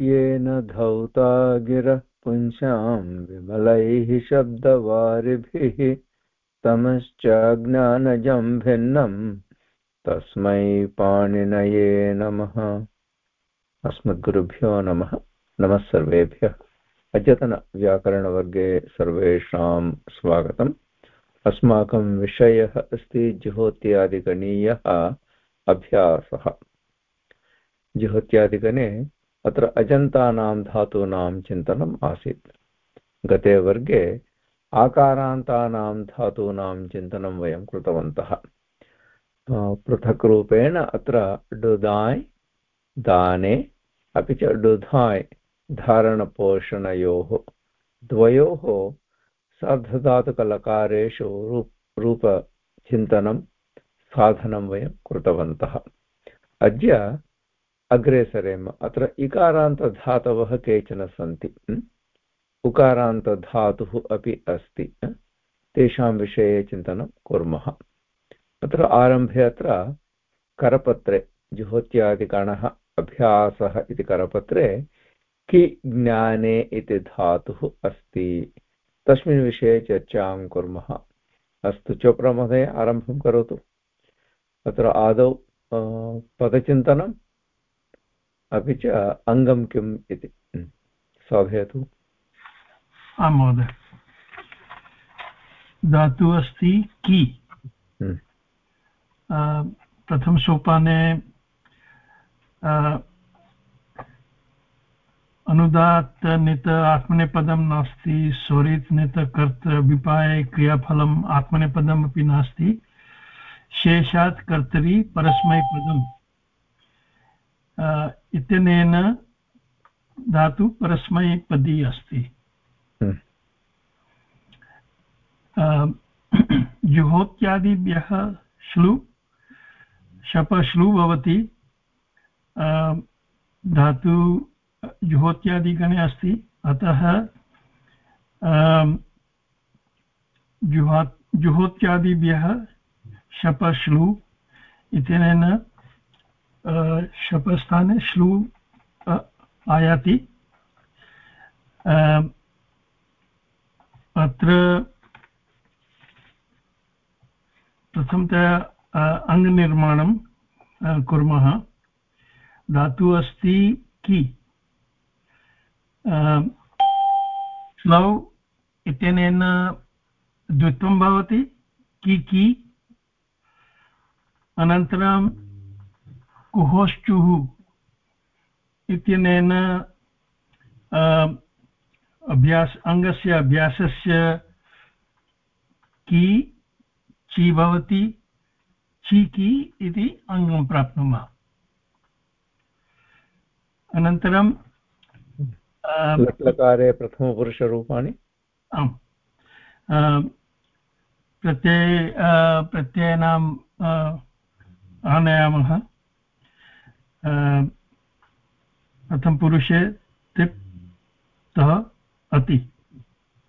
येन धौता गिरः पुंसां विमलैः शब्दवारिभिः तमश्चाज्ञानजं भिन्नम् तस्मै पाणिनये नमः। अस्मद्गुरुभ्यो नमः। नमः सर्वेभ्यः। अद्यतनव्याकरणवर्गे सर्वेषां स्वागतम्। अस्माकं विषयः अस्ति जुहोत्यादिगणीयः अभ्यासः। जुहोत्यादिगणे अत्र अजन्तानां धातूनां चिन्तनम् आसीत्। गते वर्गे आकारान्तानां धातूनां चिन्तनं वयं कृतवन्तः। पृथक् रूपेण अत्र डुदाय्, दाने, अपि च डुधाय् धारणपोषणयोः, द्वयोः सार्धधातुकलकारेषु रूप, रूपचिन्तनं, साधनं वयं कृतवन्तः। अद्य अग्रे सरेम अत्र इकारान्तधातवः केचन सन्ति। उकारान्तधातुः अपि अस्ति। तेषां विषये चिन्तनं कुर्मः। अत्र आरम्भे अत्र करपत्रे, जुहोत्यादिगणः अभ्यासः इति करपत्रे, कि ज्ञाने इति धातुः अस्ति। तस्मिन् विषये चर्चां कुर्मः। अस्तु, चोप्रा महोदय, आरम्भं करोतु। अत्र आदौ पदचिन्तनं। अपि च अङ्गं किम् इति। शोभयतु आं महोदय। धातु अस्ति कि। प्रथमसोपाने अनुदात् नित आत्मनेपदं नास्ति स्वरित् नित कर्त विपाये क्रियाफलम् आत्मनेपदम् अपि नास्ति शेषात् कर्तरि परस्मैपदम्। इत्यनेन धातु परस्मैपदी अस्ति। जुहोत्यादिभ्यः श्लु शपश्लु भवति। धातु जुहोत्यादिगणे अस्ति। अतः जुहा जुहोत्यादिभ्यः शपश्लु इत्यनेन शपस्थाने श्लू आयाति। अत्र प्रथमतया अङ्गनिर्माणं कुर्मः। धातु अस्ति कि? स्लौ इत्यनेन द्वित्वं भवति। कि कि? अनन्तरं कुहोश्चुः इत्यनेन अभ्यास अङ्गस्य अभ्यासस्य की ची भवति चीकी इति अङ्गं प्राप्नुमः। अनन्तरं लट्लकारे प्रथमपुरुषरूपाणि? आम्। प्रत्यय प्रत्ययानां आनयामः। प्रथमपुरुषे तिप् तः अति।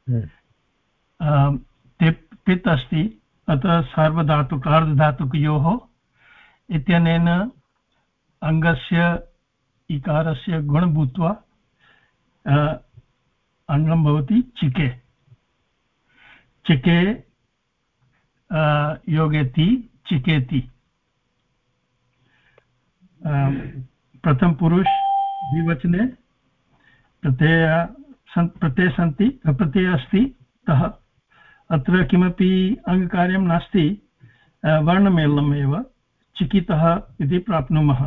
हम्म। तिप् पित् अस्ति अतः सार्वधातुक अर्धधातुकयोः इत्यनेन अङ्गस्य इकारस्य गुण भूत्वा अङ्गं भवति चिके। चिके योगेति चिकेति। प्रथमपुरुष द्विवचने, प्रत्यय प्रत्यय सन्ति प्रत्ययः अस्ति, तः अत्र किमपि अङ्गकार्यं नास्ति वर्णमेलनम् एव, चिकितः इति प्राप्नुमः।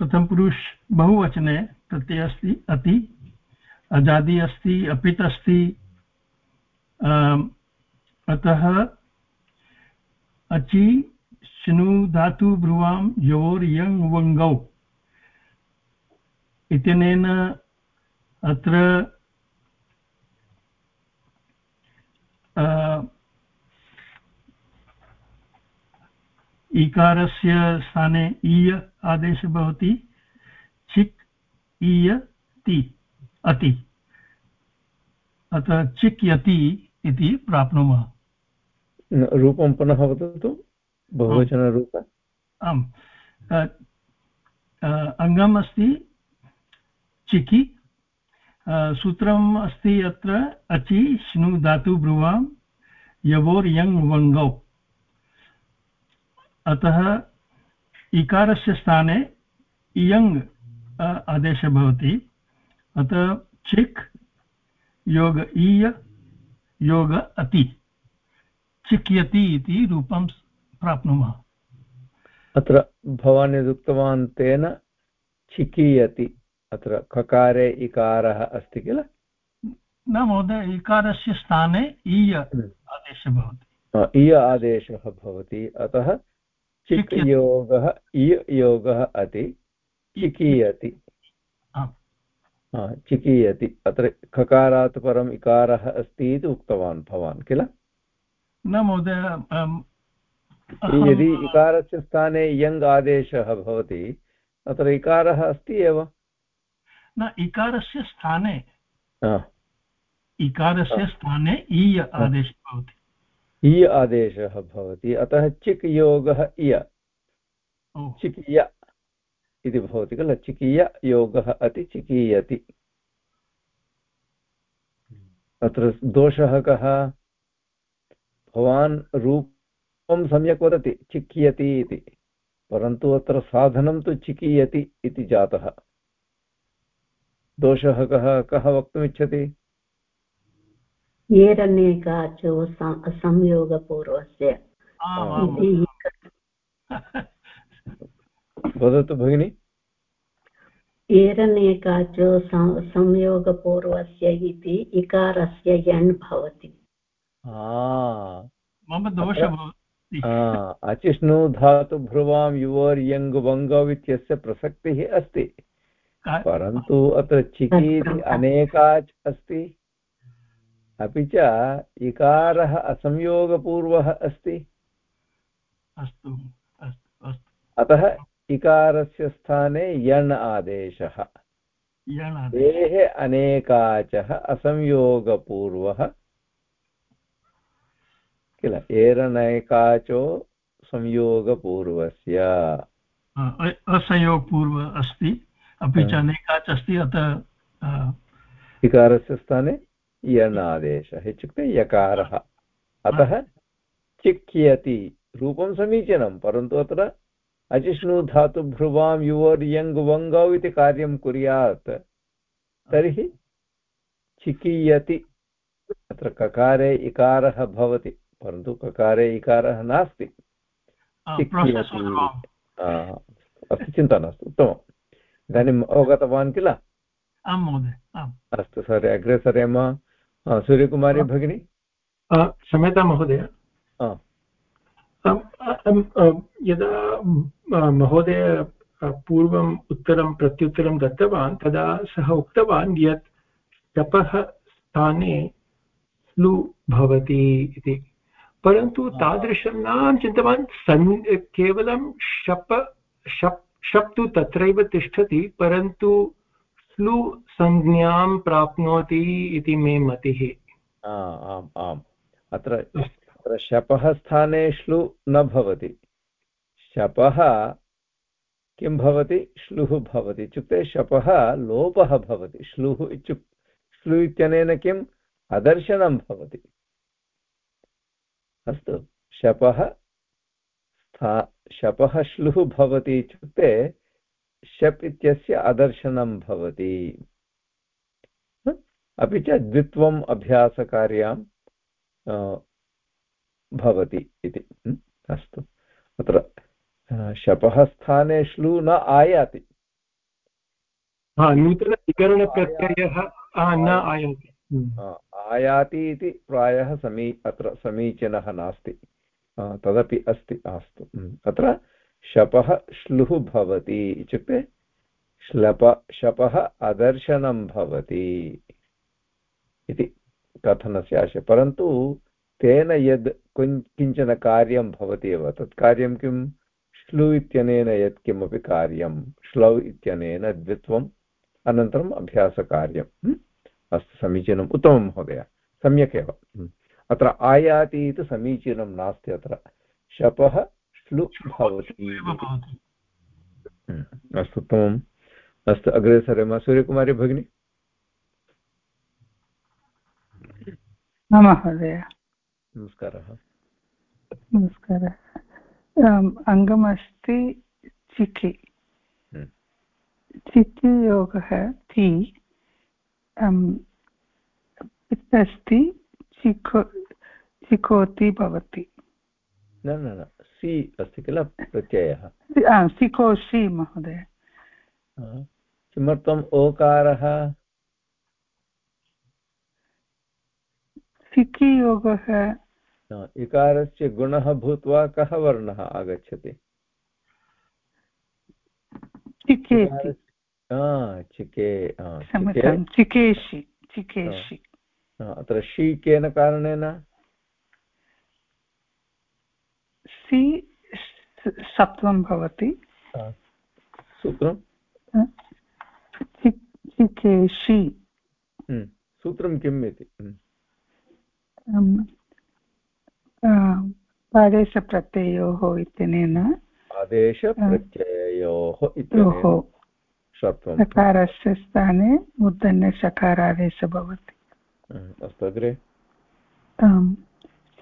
प्रथमपुरुष बहुवचने, प्रत्ययः अस्ति, अति, अजादि अस्ति, अपित् अस्ति अतः अचि शिनु धातु ब्रुवां योर्यङ् वङ्गौ इत्यनेन अत्र ईकारस्य स्थाने ईय आदेशः भवति, चिक् ईय ति, अति। अतः चिक् यति इति प्राप्नुमः। रूपं पुनः वदतु। बहुवचनरूप आम्। अङ्गम् अस्ति चिकि। सूत्रम् अस्ति अत्र अचि श्नु धातु ब्रुवां यवोर् यङ् वङ्गौ। अतः इकारस्य स्थाने इयङ् आदेशः भवति। अतः चिक् योग ईय योग अति। चिक्यति इति रूपं प्राप्नुमः। अत्र भवान् यदुक्तवान् तेन चिकीयति। अत्र ककारे इकारः अस्ति किल? न महोदय इकारस्य स्थाने ईय हम्म। आदेशः भवति। इय आदेशः भवति। अतः चिक् योगः इय योगः अति चिकीयति। चिकीयति। अत्र खकारात् परम् इकारः अस्ति इति उक्तवान् भवान् किल? न महोदय यदि इकारस्य स्थाने यङ् आदेशः भवति अत्र इकारः अस्ति एव? न इकारस्य स्थाने इकारस्य स्थाने ईय आदेशः भवति। ईय आदेशः भवति अतः चिक् योगः इय चिक् य इति भवति किल चिकीय योगः अति चिकीयति अत्र दोषः कः? भवान् रूपं सम्यक् वदति चिक्यति इति। परन्तु अत्र साधनं तु चिकीयति इति जातः। दोषः कः कः वक्तुमिच्छति? संयोगपूर्वस्य वदतु भगिनि। एरनेकाचो संयोगपूर्वस्य इति इकारस्य यण् भवति। मम दोषः अचिष्णु धातु भ्रुवां युवर् यङ् वङ्गौ इत्यस्य प्रसक्तिः अस्ति। परन्तु अत्र चिकीति अनेकाच् अस्ति। अपि च इकारः असंयोगपूर्वः अस्ति। अस्तु अतः इकारस्य स्थाने यण् आदेशः। देः अनेकाचः असंयोगपूर्वः किल? एरनैकाचो संयोगपूर्वस्य। असंयोगपूर्व अस्ति। अपि च अनेकाच अस्ति अतः इकारस्य स्थाने यण् आदेशः इत्युक्ते यकारः। अतः चिक्यति रूपं समीचीनं परन्तु अत्र अजिष्णु धातु भ्रुवां युवर् यङ् वङ्गौ इति कार्यं कुर्यात्। तर्हि चिकीयति अत्र ककारे इकारः भवति। परन्तु ककारे इकारः नास्ति। अस्तु चिन्ता नास्ति उत्तमम्। इदानीम् अवगतवान् किल? आं महोदय अस्तु सर्वे अग्रे सरेम सूर्यकुमारी भगिनी? क्षम्यतां महोदय। यदा महोदय पूर्वम् उत्तरं प्रत्युत्तरं दत्तवान् तदा सः उक्तवान् यत् शपः स्थाने स्लु भवति इति। परन्तु तादृशं न चिन्तितवान् सन् केवलं शप शप् शप् तु तत्रैव तिष्ठति परन्तु स्लु संज्ञां प्राप्नोति इति मे मतिः। आम् आम्। अत्र तत्र शपः स्थाने श्लु न भवति। शपः किं भवति? श्लुः भवति। इत्युक्ते शपः लोपः भवति। श्लुः इत्युक् श्लु इत्यनेन किम्? अदर्शनं भवति। अस्तु। शपः स्था शपः श्लुः भवति इत्युक्ते शप् इत्यस्य अदर्शनं भवति। अपि च द्वित्वम् अभ्यासकार्यां भवति इति। अस्तु। अत्र शपः स्थाने श्लू न आयाति। नूतनविकरणप्रत्ययः न आयाति। आयाति इति प्रायः समी, अत्र समीचीनः नास्ति। तदपि अस्ति, अस्तु। अत्र शपः श्लुः भवति इत्युक्ते श्लप, शपः अदर्शनं भवति इति कथनस्य आशय। परन्तु तेन यद् किंचन कार्यं भवति एव, तत् कार्यं किं? श्लु इत्यनेन यत् किमपि कार्यं, श्लौ इत्यनेन द्वित्वम्, अनन्तरम् अभ्यासकार्यम्। अस्तु समीचीनम् उत्तमं महोदय। सम्यक् एव। अत्र आयाति इति समीचीनं नास्ति अत्र। शपः श्लु भवति। अस्तु उत्तमम्। अस्तु अग्रे सरेम सूर्यकुमारी भगिनी। महोदय। नमस्कारः। नमस्कारः। अङ्गमस्ति चिकि चिकि योगः ति अस्ति चिको चिकोति भवति। न न न सि अस्ति किल प्रत्ययः? सिकोषि महोदय। किमर्थम् ओकारः? सिकि योगः इकारस्य गुणः भूत्वा कः वर्णः आगच्छति? चिके चिकेशि चिकेशि अत्र शी केन कारणेन सि सत्वं भवति सूत्रं चिकेशि सूत्रं किम् इति हम्म। आदेशप्रत्ययोः इत्यनेन आदेशप्रत्ययोः सकारस्य स्थाने मूर्धन्यसकारादेशः भवति। अस्तु अग्रे।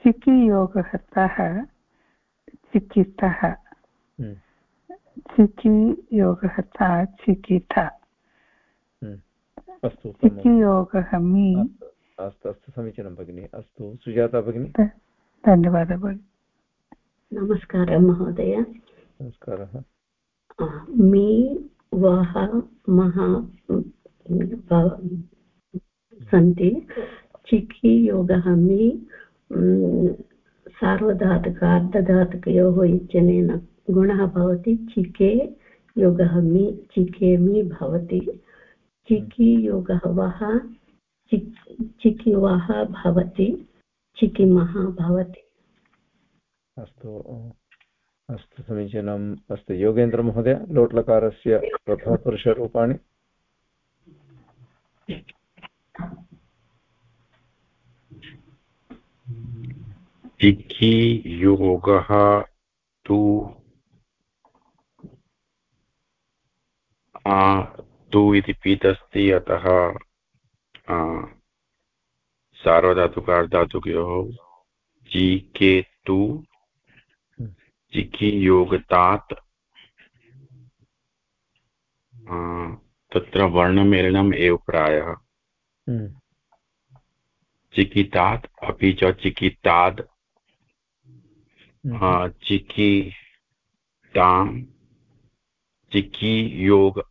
चिकियोगः तः चिकितः चिकियोगः ता चिकिता अस्तु चिकियोगः मी। अस्तु अस्तु समीचीनं भगिनि। अस्तु सुजाता भगिनी। धन्यवादः भगिनि। नमस्कारः महोदय। नमस्कारः। मी वः महा सन्ति चिखि योगः मि सार्वधातुकार्धधातुकयोः इत्यनेन गुणः भवति चिके योगः मि चिके भवति। चिकि योगः वः चिक् चिकिवः भवति चिकिमः भवति। अस्तु अस्तु समीचीनम्। अस्तु योगेन्द्रमहोदय लोट्लकारस्य प्रथमपुरुषरूपाणि। योगः तु तु इति पीत् अस्ति अतः सार्वधातुकार्धातुकयोः के चिकि योगतात् तत्र वर्णमेलनम् एव प्रायः हम्म। चिकितात् अपि च चिकिताद् हम्म। चिकितां चिकि योग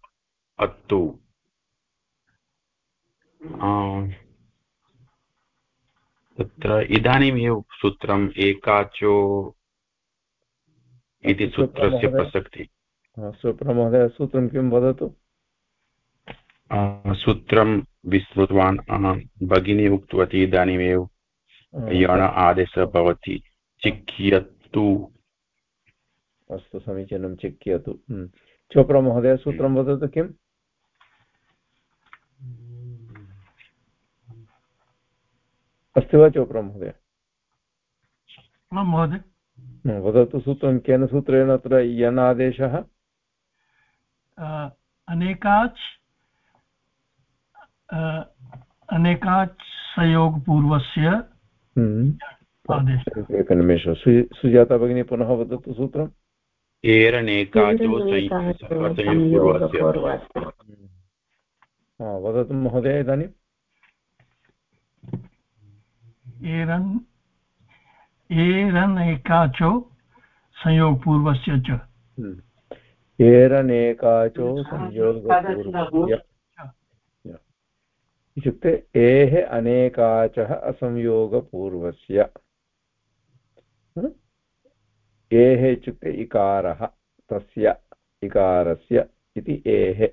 अत्तु तत्र इदानीमेव सूत्रम् एकाचो इति सूत्रस्य प्रसक्तिः। सुप्रमहोदय सूत्रं किं वदतु? सूत्रं विस्मृतवान् भगिनी उक्तवती इदानीमेव। यण आदेशः भवति चिक्यतु अस्तु समीचीनं चिक्यतु हम्म। चोप्रा महोदय सूत्रं वदतु किम् अस्ति वा चोप्रा महोदय? महोदय। वदतु सूत्रं केन सूत्रेण अत्र यन् आदेशः अनेकाच् अनेकाच् संयोगपूर्वस्य हम्म। एकनिमेषः सुजाता भगिनी पुनः वदतु सूत्रम् वदतु महोदय इदानीम् एरन् एरनेकाचो संयोगपूर्वस्य च। हम्म। एरनेकाचो संयोगपूर्वस्य। इत्युक्ते एः अनेकाचः असंयोगपूर्वस्य। हम्म। एः इत्युक्ते इकारः तस्य इकारस्य इति एः।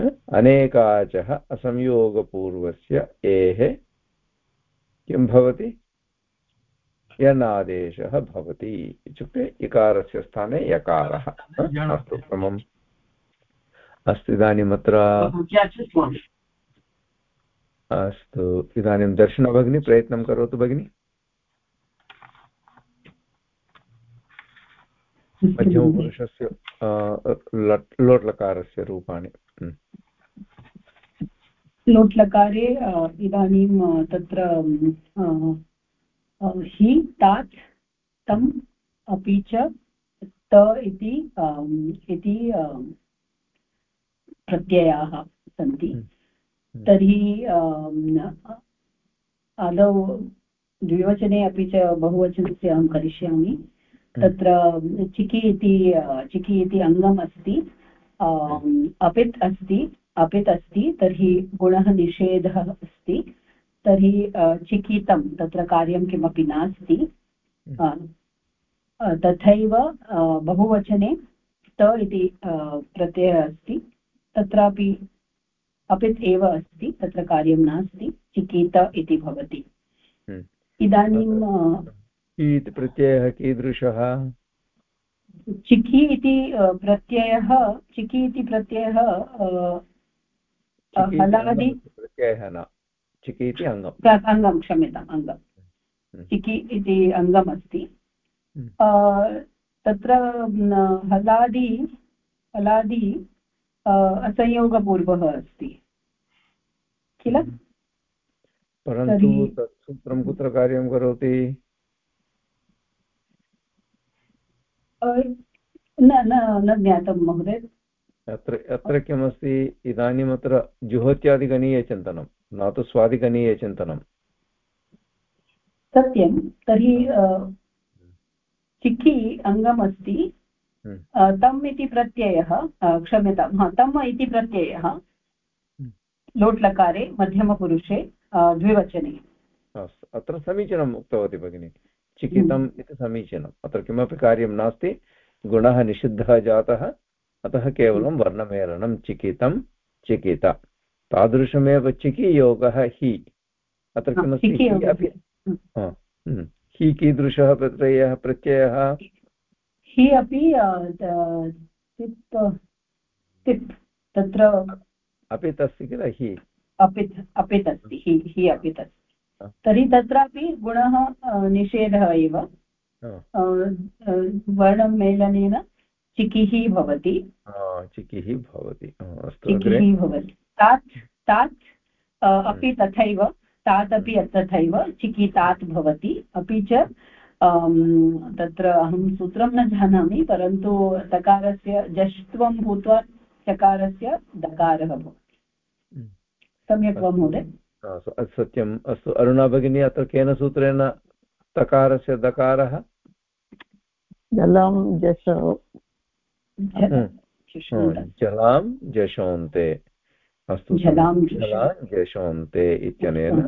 हम्म। अनेकाचः असंयोगपूर्वस्य एः। किं भवति? यनादेशः भवति इत्युक्ते इकारस्य स्थाने यकारः। अस्तु उत्तमम्। अस्तु इदानीम् अत्र अस्तु इदानीं दर्शनभगिनी प्रयत्नं करोतु भगिनि। मध्यमपुरुषस्य लोट्लकारस्य रूपाणि। लोट्लकारे इदानीं तत्र हि तात् तम् अपि च त इति इति प्रत्ययाः सन्ति हम्म। तर्हि आदौ द्विवचने अपि च बहुवचनस्य अहं करिष्यामि हम्म। तत्र चिकि इति चिकि इति अङ्गम् अस्ति अपित् अस्ति अपित् अस्ति तर्हि गुणः निषेधः अस्ति तर्हि चिकितं तत्र कार्यं किमपि नास्ति। हम्म। तथैव बहुवचने त इति प्रत्ययः अस्ति। तत्रापि अपित् एव अस्ति तत्र कार्यं नास्ति चिकीत इति भवति। हम्म। इदानीं प्रत्ययः कीदृशः? चिकि इति प्रत्ययः चिकि इति प्रत्ययः हलादि प्रत्ययः न। चिकि इति अङ्गम् अङ्गं क्षम्यताम् अङ्गं हम्म। चिकि इति अङ्गमस्ति हम्म। तत्र हलादि हलादि असंयोगपूर्वः अस्ति। किल? हम्म। परन्तु तत् सूत्रं कुत्र कार्यं करोति? न न न ज्ञातं महोदय। अत्र अत्र किमस्ति? इदानीम् अत्र जुहोत्यादिगणीयचिन्तनं न तु स्वादिगणीयचिन्तनं सत्यं। तर्हि चिक्की अङ्गमस्ति। हम्म। तम् इति प्रत्ययः क्षम्यतां हा तम् इति प्रत्ययः। हम्म। लोट्लकारे मध्यमपुरुषे द्विवचने। अत्र समीचीनम् उक्तवती भगिनी। चिकितम् हम्म। इति समीचीनम्। अत्र किमपि कार्यं नास्ति। गुणः निषिद्धः जातः। अतः केवलं वर्णमेलनं चिकितं चिकित तादृशमेव चिकि योगः हि। अत्र किमस्ति? अपि हि कीदृशः प्रत्ययः? प्रत्ययः? हि अपि तिप् तत्र अपित् अस्ति किल? हि। अपित् अस्ति हि हि अपित् अस्ति तर्हि तत्रापि गुणः निषेधः एव। वर्णं मेलनेन चिकिः भवति। चिकिः भवति। चिकिः भवति। तात् तात् अपि तथैव तात् अपि तथैव चिकितात् भवति। अपि च तत्र अहं सूत्रं न जानामि परन्तु तकारस्य जष्ट्वं भूत्वा चकारस्य दकारः भवति। हम्म। सम्यक् वा महोदय? सत्यम्। अस्तु अरुणा भगिनी अत्र केन सूत्रेण तकारस्य दकारः? जलं जश। जलां जशोन्ते। अस्तु जलां जशोन्ते इत्यनेन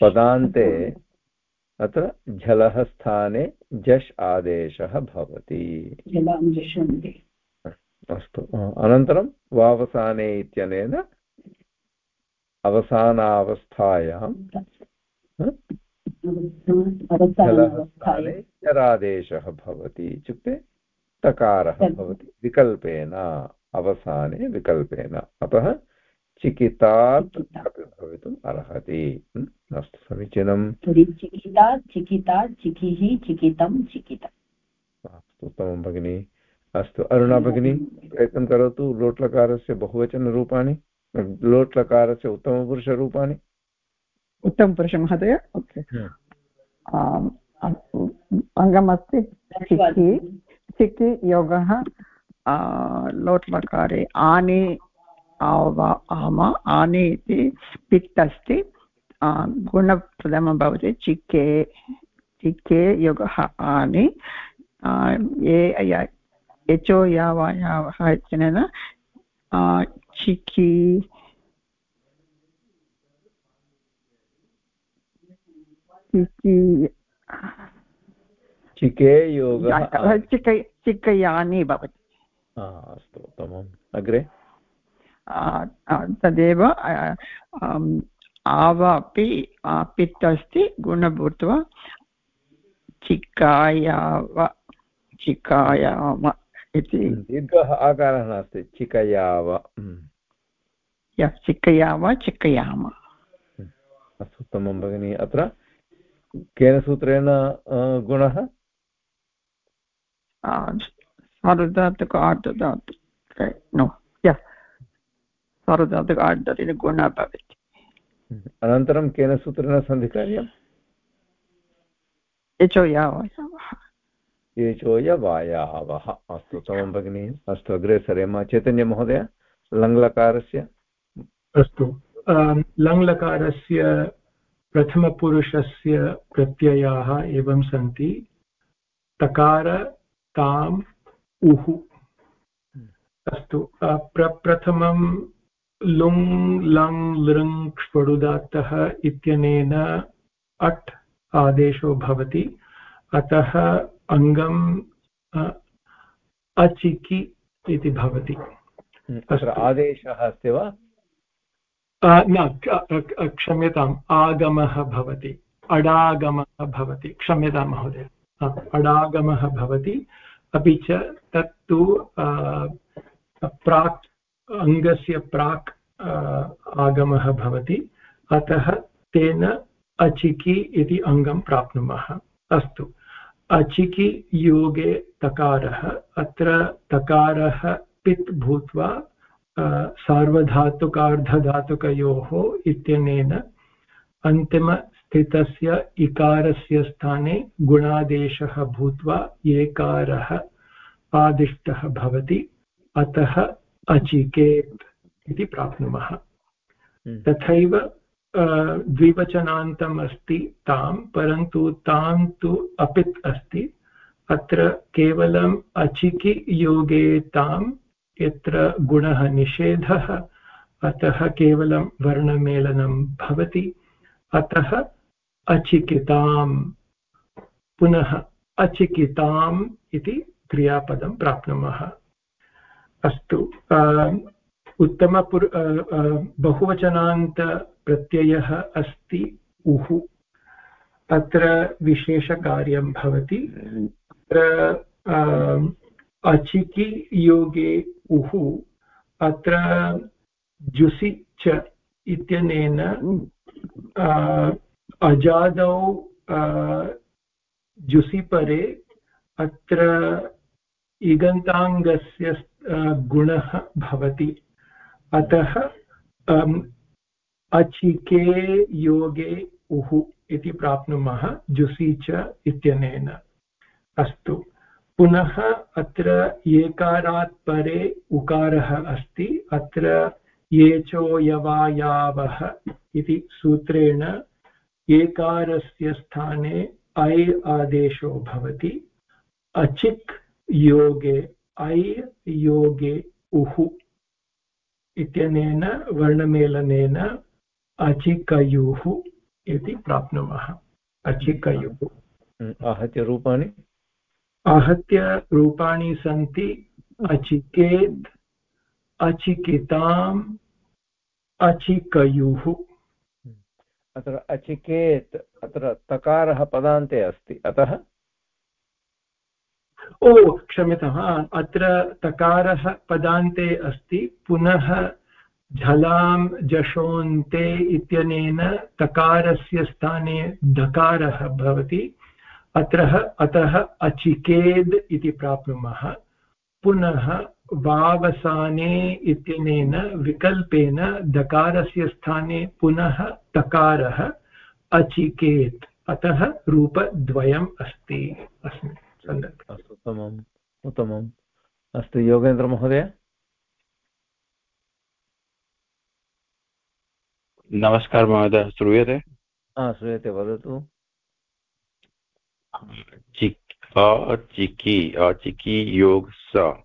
पदान्ते अत्र झलः स्थाने जश् आदेशः भवति। अस्तु। अनन्तरं वावसाने इत्यनेन अवसानावस्थायां चरादेशः भवति इत्युक्ते तकारः भवति विकल्पेन। अवसाने विकल्पेन अतः चिकितात् अपि भवितुम् अर्हति अस्तु समीचीनं तर्हि चिकितात् चिकितात् चिकिः चिकितं चिकितम् अस्तु उत्तमं भगिनि अस्तु अरुणा भगिनी प्रयत्नं करोतु लोट्लकारस्य बहुवचनरूपाणि लोट्लकारस्य उत्तमपुरुषरूपाणि उत्तमपुरुष महोदय ओके अङ्गमस्ति चिकि चिकि योगः लोट्लकारे आने आव आम आने इति पित् अस्ति गुणप्रथमं भवति चिके चिके योगः आनि ये यचो यावयावः इत्यनेन चिकि चिकि चिके योगः चिक चिकयानि भवति। अस्तु उत्तमम्। अग्रे? तदेव आव अपि पित् अस्ति गुणभूत्वा चिकायाव चिकायाम इति। दीर्घः आकारः नास्ति चिकयाव। चिकयाव चिकयाम। अस्तु उत्तमं भगिनि। अत्र केन सूत्रेण गुणः? सार्वधातुक आर्धधातु नो या सार्वधातुक आर्धधातुः गुणः भवति अनन्तरं केन सूत्रेण सन्धिकार्यम् एचो यावयावः एचो यवायावः अस्तु उत्तमं भगिनि अस्तु अग्रे सरेम चैतन्यमहोदय लङ्लकारस्य अस्तु लङ्लकारस्य प्रथमपुरुषस्य प्रत्ययाः एवं सन्ति तकार ताम् उः अस्तु। प्रप्रथमं लुङ् लङ् लृङ् ष्वडुदात्तः इत्यनेन अट् आदेशो भवति। अतः अङ्गम् अचिकि इति भवति। अत्र आदेशः अस्ति वा? न क्षम्यताम् आगमः भवति। अडागमः भवति। क्षम्यतां महोदय। अडागमः भवति। अपि च तत्तु प्राक् अङ्गस्य प्राक् आगमः भवति। अतः तेन अचिकि इति अङ्गं प्राप्नुमः। अस्तु। अचिकि योगे तकारः। अत्र तकारः पित् भूत्वा सार्वधातुकार्धधातुकयोः इत्यनेन अन्तिमस्थितस्य इकारस्य स्थाने गुणादेशः भूत्वा एकारः आदिष्टः भवति अतः अचिकेत् इति प्राप्नुमः। हम्म। तथैव द्विवचनान्तम् अस्ति तां परन्तु तां तु अपित् अस्ति। अत्र केवलम् अचिकि योगे तां यत्र गुणः निषेधः अतः केवलं वर्णमेलनं भवति। अतः अचिकिताम् पुनः अचिकिताम् इति क्रियापदं प्राप्नुमः। अस्तु उत्तमपुर् बहुवचनान्तप्रत्ययः अस्ति उः। अत्र विशेषकार्यं भवति। अत्र अचिकि योगे उः, अत्र जुसि च इत्यनेन अजादौ जुसि परे अत्र इगन्ताङ्गस्य गुणः भवति। अतः अचिके योगे उः इति प्राप्नुमः जुसि च इत्यनेन। अस्तु। पुनः अत्र एकारात् परे उकारः अस्ति। अत्र येचो यवायावः इति सूत्रेण एकारस्य स्थाने ऐ आदेशो भवति। अचिक् योगे ऐ योगे उः इत्यनेन वर्णमेलनेन अचिकयुः इति प्राप्नुमः। अचिकयुः। आहत्य रूपाणि आहत्य रूपाणि सन्ति अचिकेत् अचिकिताम् अचिकयुः। अत्र अचिकेत् अत्र तकारः पदान्ते अस्ति। अतः ओ, क्षम्यताम् अत्र तकारः पदान्ते अस्ति, पुनः झलां जशोन्ते इत्यनेन तकारस्य स्थाने दकारः भवति। अत्र, अतः अचिकेद् इति प्राप्नुमः। पुनः वावसाने इत्यनेन विकल्पेन दकारस्य स्थाने पुनः तकारः अचिकेत्। अतः रूपद्वयम् अस्ति। अस्मिन् सन्दर्भे। अस्तु उत्तमम्। उत्तमम्। अस्तु योगेन्द्रमहोदय नमस्कारः महोदय श्रूयते? श्रूयते वदतु। अचिकि अचिकि योग स।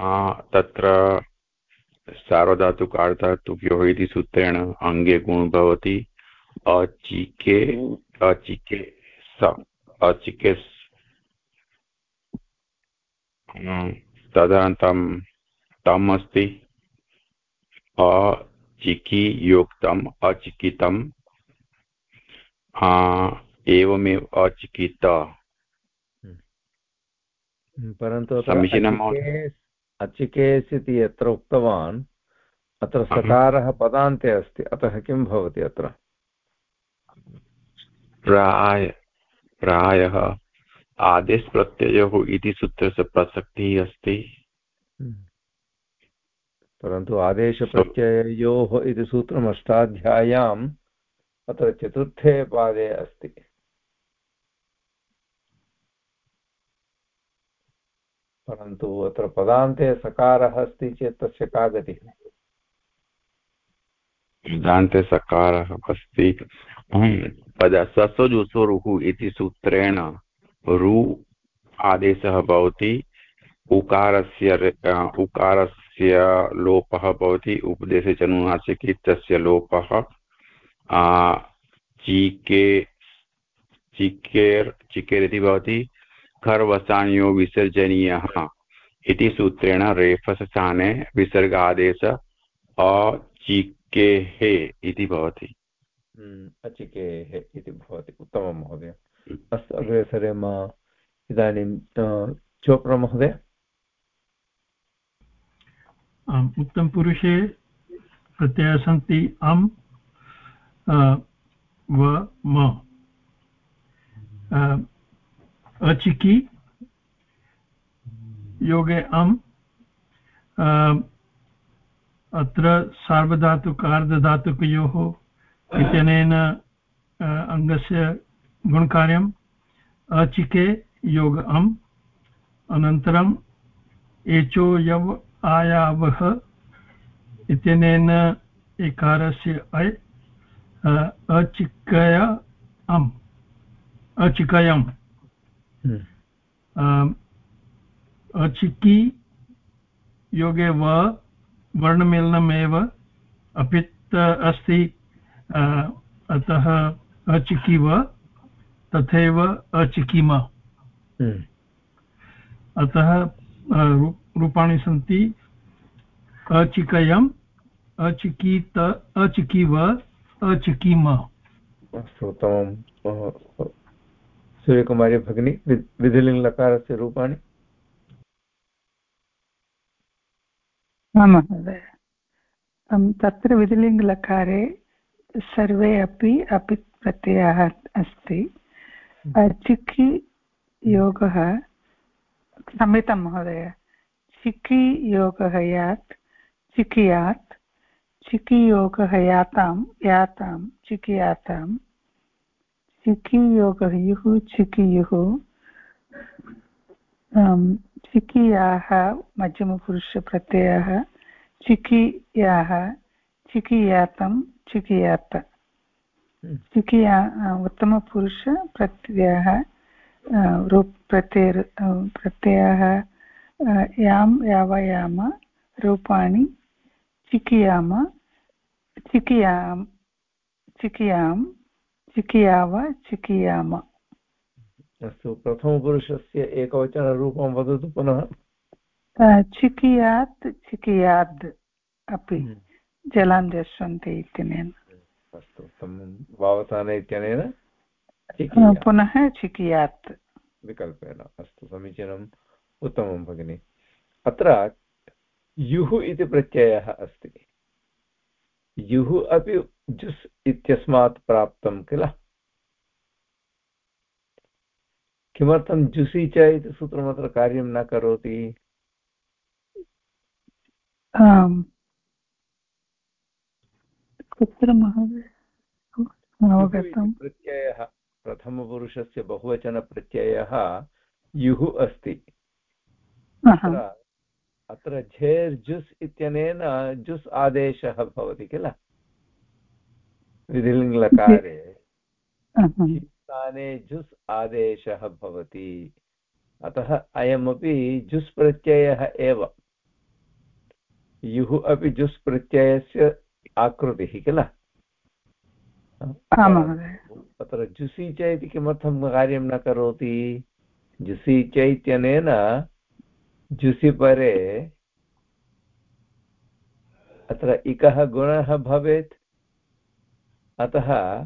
तत्र सार्वधातुक अर्धातुभ्योः इति सूत्रेण अङ्गे गुण भवति। अचिके अचिके स अचिके तदनन्तरं तम् अस्ति। अचिकि योक्तम् अचिकितम् एवमेव अचिकित। परन्तु अचिकेस् इति यत्र उक्तवान् अत्र सकारः पदान्ते अस्ति अतः किं भवति अत्र? प्राय प्रायः आदेशप्रत्ययोः इति सूत्रस्य प्रसक्तिः अस्ति। हम्म। परन्तु आदेशप्रत्ययोः इति सूत्रम् अष्टाध्याय्याम् अत्र चतुर्थे पादे अस्ति। परन्तु अत्र पदान्ते सकारः अस्ति चेत् तस्य का गतिः? पदान्ते सकारः अस्ति। पद ससोजुसोरुः इति सूत्रेण रु आदेशः भवति। उकारस्य उकारस्य लोपः भवति। उपदेशे च नुनासिकी तस्य लोपः। चिके, चिकेर् चिकेर् इति भवति। खर्वसान्यो विसर्जनीयः। इति सूत्रेण रेफस्थाने विसर्ग आदेश अचिकेः इति भवति। हम्म, अचिकेः इति भवति। उत्तमं महोदय। अस्तु अग्रे सरेम इदानीं चोप्रा महोदय। उत्तमपुरुषे प्रत्ययाः सन्ति अम् व म। अचिकि योगे अम् अत्र सार्वधातुकार्धधातुकयोः इत्यनेन अङ्गस्य गुणकार्यम्, अचिके योग अम् अनन्तरम् एचो यव आयावः इत्यनेन एकारस्य अय् अचिकय अम्, अचिकयम्। अचिकि योगे व वर्णमेलनमेव अपित् अस्ति अतः अचिकिव तथैव अचिकिम हम्म। अतः रूपाणि सन्ति अचिकयम् अचिकीत अचिकीव अचिकीम अस्तु उत्तमं सूर्यकुमारी भगिनी विधिलिङ्गलकारस्य रूपाणि। महोदय। तत्र विधिलिङ्गलकारे सर्वे अपि अपि प्रत्ययः अस्ति। चिकि योगः क्षम्यतां महोदय। चिकि योगः यात् चिकियात् चिकियोगः यातां यातां चिकियातां चिकियोगः युः चिकियुः चिकियाः मध्यमपुरुषप्रत्ययः चिकियाः चिकियातं चिकियात। चिकिया उत्तमपुरुषप्रत्ययः रूप प्रत्यय प्रत्ययः यां यावयाम रूपाणि चिकियाम चिकियाँ चिकियाँ चिकियाव चिकियाम। अस्तु प्रथमपुरुषस्य एकवचनरूपं वदतु पुनः। चिकियात् चिकियाद् अपि हम्म। जलां जस्वन्ति इत्यनेन। अस्तु उत्तमं। इत्यनेन पुनः चिकियात्। विकल्पेन। अस्तु समीचीनम् उत्तमं भगिनि। अत्र युः इति प्रत्ययः अस्ति। युः अपि जुस् इत्यस्मात् प्राप्तं किल? किमर्थं जुसि च इति सूत्रमत्र कार्यं न करोति? कुत्र प्रत्ययः प्रथमपुरुषस्य बहुवचनप्रत्ययः युः अस्ति। अत्र झेर् जुस् इत्यनेन जुस् आदेशः भवति किल? विधिलिङ्गलकारे। स्थाने जुस् आदेशः भवति। अतः अयमपि जुस् प्रत्ययः एव। युः अपि जुस् प्रत्ययस्य आकृतिः किल? अत्र जुसि च इति किमर्थं कार्यं न करोति? जुसि च इत्यनेन जुसि परे अत्र इकः गुणः भवेत्। अतः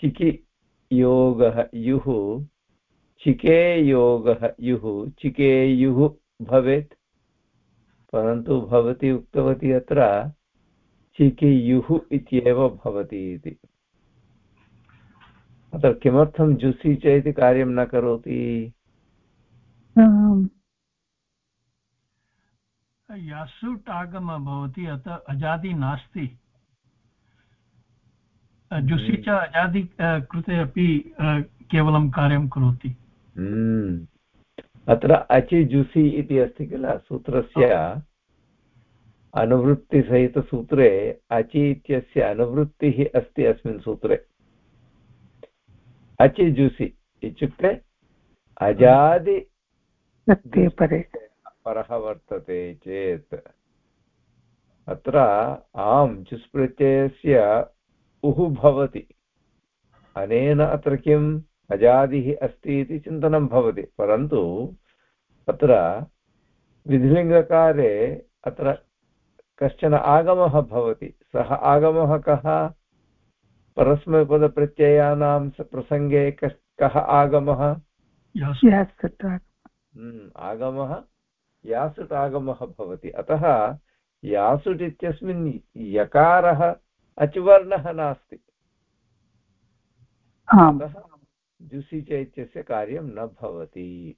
चिकि योगः युः, चिके योगः युः चिकेयुः भवेत्। परन्तु भवती उक्तवती अत्र चिकियुः इत्येव भवति इति। अत्र किमर्थं जुसि च इति कार्यं न करोति? यासुट् आगमः भवति अतः अजादि नास्ति। जुसि च अजादि कृते अपि केवलं कार्यं करोति। हम्म। अत्र अचि जुसि इति अस्ति किल? सूत्रस्य अनुवृत्तिसहितसूत्रे अचि इत्यस्य अनुवृत्तिः अस्ति अस्मिन् सूत्रे। अचि जुसि इत्युक्ते अजादि परे परः वर्तते चेत्। अत्र आम् जुस् प्रत्ययस्य उः भवति। अनेन अत्र किम्? अजादिः अस्ति इति चिन्तनं भवति। परन्तु अत्र विधिलिङ्गकारे अत्र कश्चन आगमः भवति। सः आगमः कः? परस्मैपदप्रत्ययानां प्रसङ्गे कः आगमः? हम्म, आगमः यासुट् आगमः भवति। अतः यासुट् इत्यस्मिन् यकारः अचुवर्णः नास्ति। अतः जुसि च इत्यस्य कार्यं न भवति।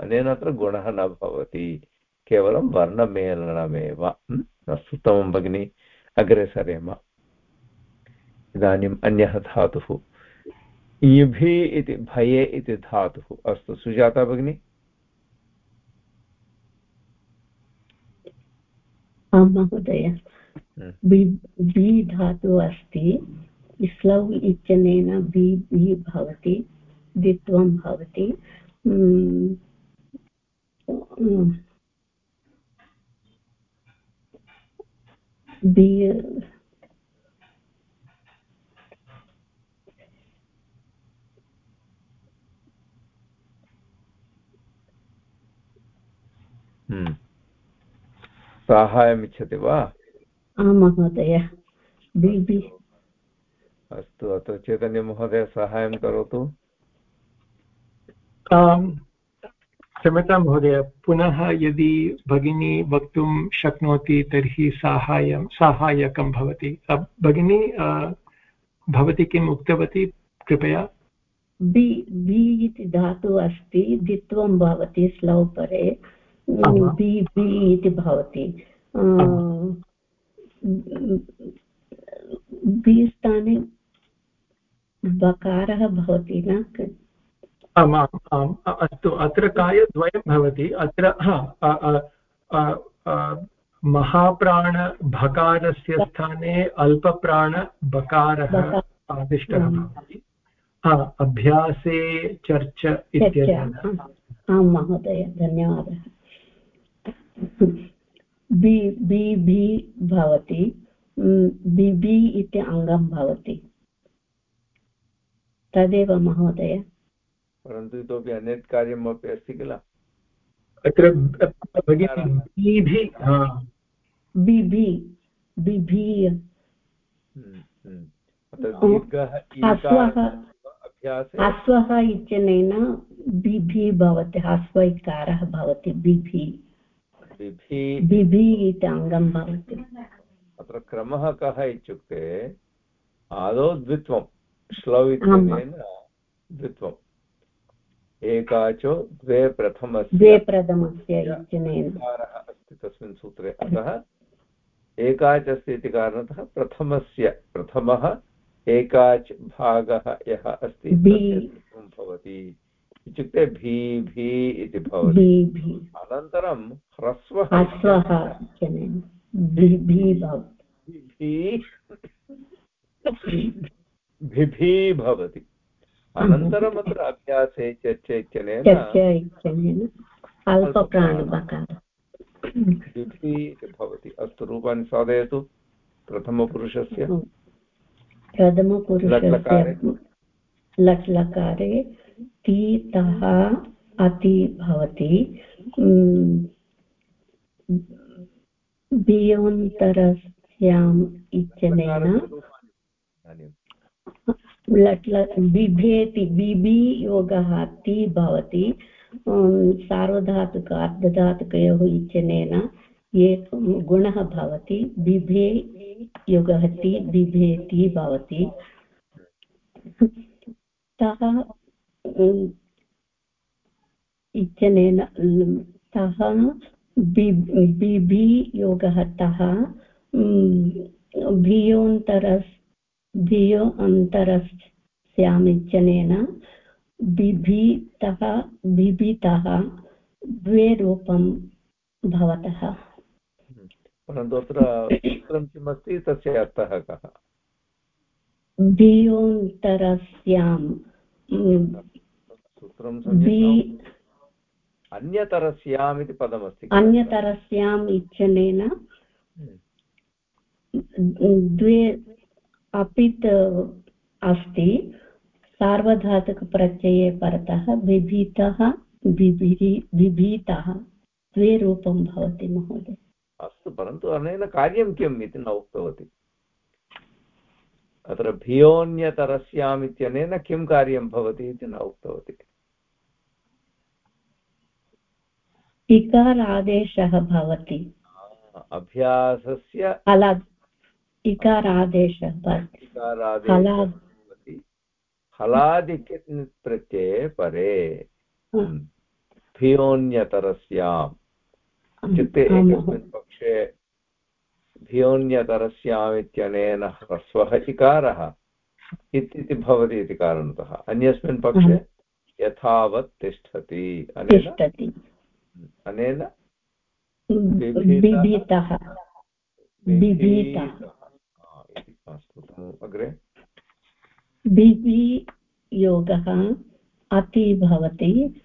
अनेन अत्र गुणः न भवति। केवलं वर्णमेलनमेव। अस्तु उत्तमं भगिनि। अग्रे सरेम। इदानीम् अन्यः धातुः। इभि इति भये इति धातुः। अस्तु सुजाता भगिनी? आं महोदय बि धातुः अस्ति स्लौ इत्यनेन बि बि भवति द्वित्वं भवति बि हम्म। साहाय्यम् इच्छति वा? आं महोदय अस्तु अत्र चैतन्यमहोदय साहाय्यं करोतु। क्षम्यतां महोदय पुनः यदि भगिनी वक्तुं शक्नोति तर्हि साहाय्यं साहाय्यकं भवति। भगिनी भवती किम् उक्तवती? कृपया। बि बि इति धातुः अस्ति द्वित्वं भवति स्लौ परे। बि बि इति भवति. बि स्थाने बकारः भवति न? आम् आम् आम् अस्तु अत्र कार्यद्वयं भवति. अत्र महाप्राणभकारस्य स्थाने अल्पप्राणबकारः आदिष्टः भवति. अभ्यासे चर्च इत्यनेन आं महोदय धन्यवादः. बि बि भि भवति बिबि इति अङ्गं भवति। तदेव महोदय। परन्तु इतोपि अन्यत् कार्यम् अपि अस्ति किल? अत्र बिभि बिभि। ह्रस्वः इत्यनेन बिभि भवति ह्रस्व इकारः भवति बिभि बिभि इति अङ्गं भवति। अत्र क्रमः कः इत्युक्ते आदौ द्वित्वं श्लौ इत्यनेन द्वित्वम् एकाचो द्वे प्रथमस्य द्वे प्रथमस्य इत्यनेन। अस्ति तस्मिन् सूत्रे। अतः एकाच् अस्ति इति कारणतः प्रथमस्य प्रथमः एकाच् भागः यः अस्ति भवति। इत्युक्ते भी भी इति भवति। अनन्तरं ह्रस्वः भिभी भवति। अनन्तरम् अत्र अभ्यासे चर्च इत्यनेन इति भवति। अस्तु रूपाणि साधयतु। प्रथमपुरुषस्य। प्रथमपुरुषस्य लट् लकारे तीतः अति भवति। बियोन्तरस्याम् इत्यनेन लट् बिभेति बिबि योगः ति भवति सार्वधातुक, अर्धधातुकयोः इत्यनेन एक गुणः भवति। बिभे, युगः ति बिभेति भवति। तः इत्यनेन तः बिभि योगः तः भियोन्तरस् भियो अन्तरस्याम् इत्यनेन बिभितः बिभितः द्वे रूपं भवतः परन्तु अत्र सूत्रं किमस्ति? तस्य अर्थः कः? भियोन्तरस्यां सूत्रं अन्यतरस्याम् इति पदमस्ति अन्यतरस्याम् इच्छनेन द्वे अपित् अस्ति। सार्वधातुकप्रत्यये परतः बिभीतः बिभीतः द्वे रूपं भवति महोदय। अस्तु परन्तु अनेन कार्यं किम् इति न उक्तवती? अत्र भियोन्यतरस्याम् इत्यनेन किं कार्यं भवति इति न उक्तवती। इकारादेशः भवति। अभ्यासस्य इकारादेशः भवति। हलादिकित् प्रत्यये परे भियोन्यतरस्याम्। इत्युक्ते एकस्मिन् पक्षे भियोन्यतरस्याम् इत्यनेन ह्रस्वः इकारः इति भवति इति कारणतः। अन्यस्मिन् पक्षे यथावत् तिष्ठति। अनेन अस्तु अग्रे। बिभि योगः अति भवति।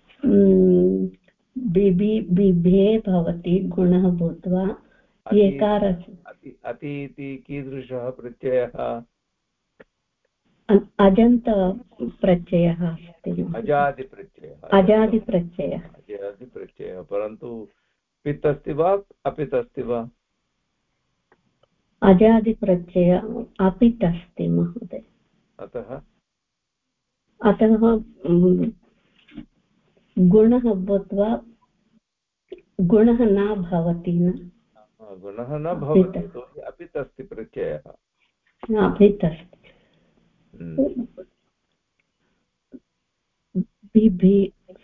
बिभि बिभे भवति गुणः भूत्वा। अति इति कीदृशः प्रत्ययः? अजन्तप्रत्ययः अस्ति। अजादिप्रत्ययः अजादिप्रत्ययः अजादिप्रत्ययः परन्तु पित् अस्ति वा अपित् अस्ति वा? अजादिप्रत्यय अपित् अस्ति महोदय। अतः? अतः गुणः भूत्वा गुणः न भवति न। गुणः न भवति यतोहि अपित् अस्ति प्रत्ययः अपित् अस्ति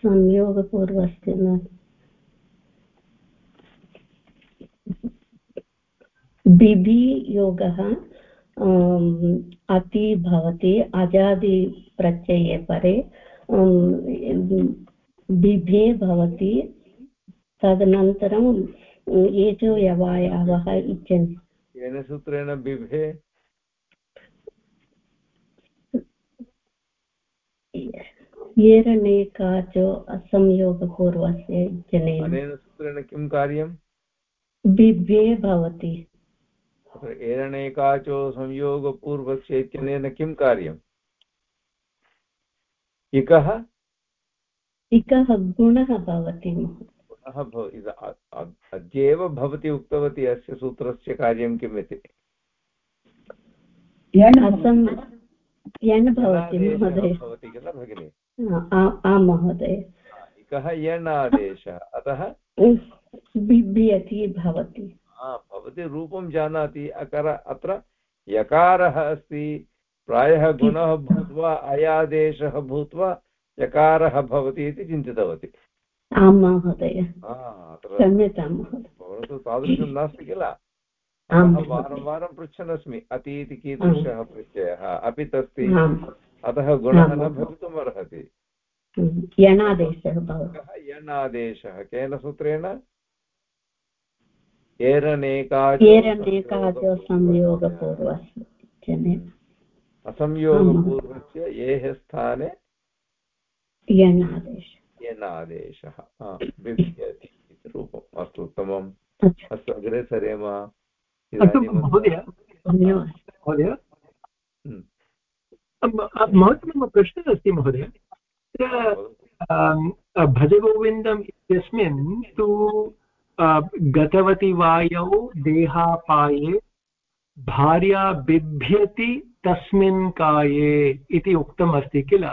संयोगपूर्वस्य न। बिभि योगः अति भवति अजादिप्रत्यये परे बिभे भवति तदनन्तरं एचो यवायावः इत्यन् केन सूत्रेण बिभे येरनेकाचो असंयोगपूर्वस्य इत्यनेन अनेन सूत्रेण किं कार्यं बिभ्ये भवति एरणेकाचो संयोगपूर्वस्य इत्यनेन किं कार्यम् इकः इकः गुणः भवति गुणः भवति अद्यैव भवती उक्तवती अस्य सूत्रस्य कार्यं किम् इति यण् भवति? महोदय? भवति किल भगिनि? आं महोदय। इकः यण् आदेशः? अतः? बिभ्यति भवति। भवती रूपं जानाति। अकर अत्र यकारः अस्ति। प्रायः गुणः भूत्वा अयादेशः भूत्वा यकारः भवति इति चिन्तितवती। आं महोदय। क्षम्यतां महोदय। परन्तु तादृशं नास्ति किल? वारं वारं पृच्छन् अस्मि अति इति कीदृशः प्रत्ययः अपि तस्ति। अतः गुणः न भवितुम् अर्हति। यणादेशः यणादेशः? केन सूत्रेण? असंयोगपूर्वस्य येः स्थाने? यणादेशः। बिभ्यति इति रूपम्। अस्तु उत्तमम्। अस्तु अग्रे सरेम। महोदय महोदय। महोदय मम प्रश्नः अस्ति महोदय। भजगोविन्दम् इत्यस्मिन् तु गतवती वायौ देहापाये भार्या बिभ्यति तस्मिन् काये इति उक्तमस्ति किल?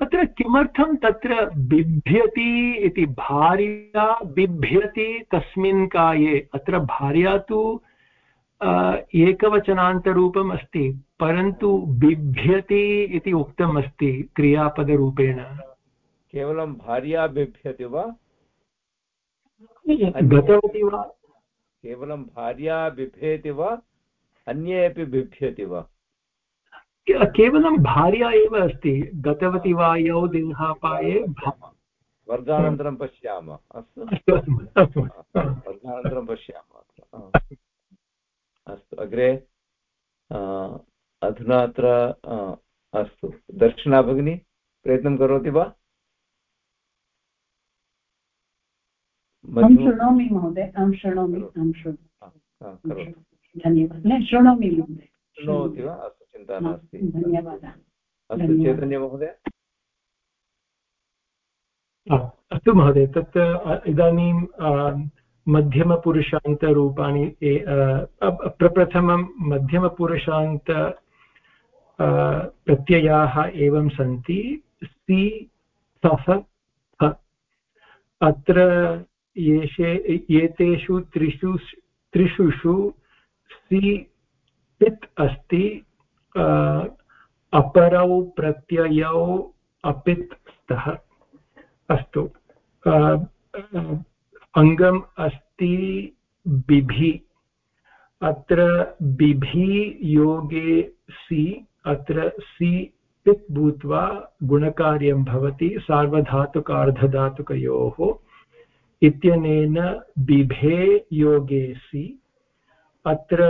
अत्र किमर्थं तत्र बिभ्यति इति भार्या बिभ्यति तस्मिन् काये? अत्र भार्या तु एकवचनान्तरूपम् अस्ति परन्तु बिभ्यति इति उक्तम् अस्ति क्रियापदरूपेण। केवलं भार्या बिभ्यति वा? गतवती वा? केवलं भार्या बिभेति वा? अन्ये अपि बिभ्यति वा? केवलं भार्या एव अस्ति गतवती वा यौ देहापाये वर्गानन्तरं पश्यामः। अस्तु। वर्गानन्तरं पश्यामः। अस्तु अग्रे अधुना अत्र अस्तु। दर्शना भगिनी प्रयत्नं करोति वा? शृणोमि महोदय अहं शृणोमि अहं शृणोमि। धन्यवादः। शृणोमि महोदय। शृणोति वा? अस्तु चिन्ता नास्ति। धन्यवादः। अस्तु चैतन्यमहोदय अस्तु महोदय तत् इदानीं मध्यमपुरुषान्तरूपाणि प्रप्रथमं मध्यमपुरुषान्त प्रत्ययाः एवं सन्ति सि सः अत्र येषे एतेषु त्रिषु त्रिषुषु सि पित् अस्ति अपरौ प्रत्ययौ अपित् स्तः। अस्तु। अङ्गम् अस्ति बिभि। अत्र बिभि योगे सि, अत्र सि पित् भूत्वा गुणकार्यं भवति, सार्वधातुकार्धधातुकयोः। इत्यनेन बिभे योगे सि। अत्र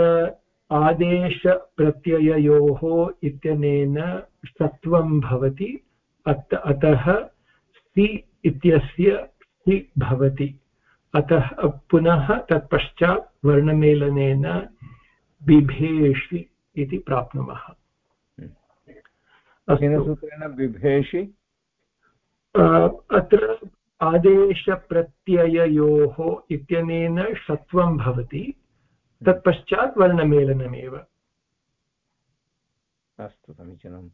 आदेशप्रत्यययोः इत्यनेन सत्वं भवति अत सि इत्यस्य सि भवति। अतः पुनः तत्पश्चात् वर्णमेलनेन बिभेषि इति प्राप्नुमः। सूत्रेण बिभेषि? अत्र आदेशप्रत्यययोः इत्यनेन षत्वं भवति। तत्पश्चात् वर्णमेलनमेव। अस्तु समीचीनम्।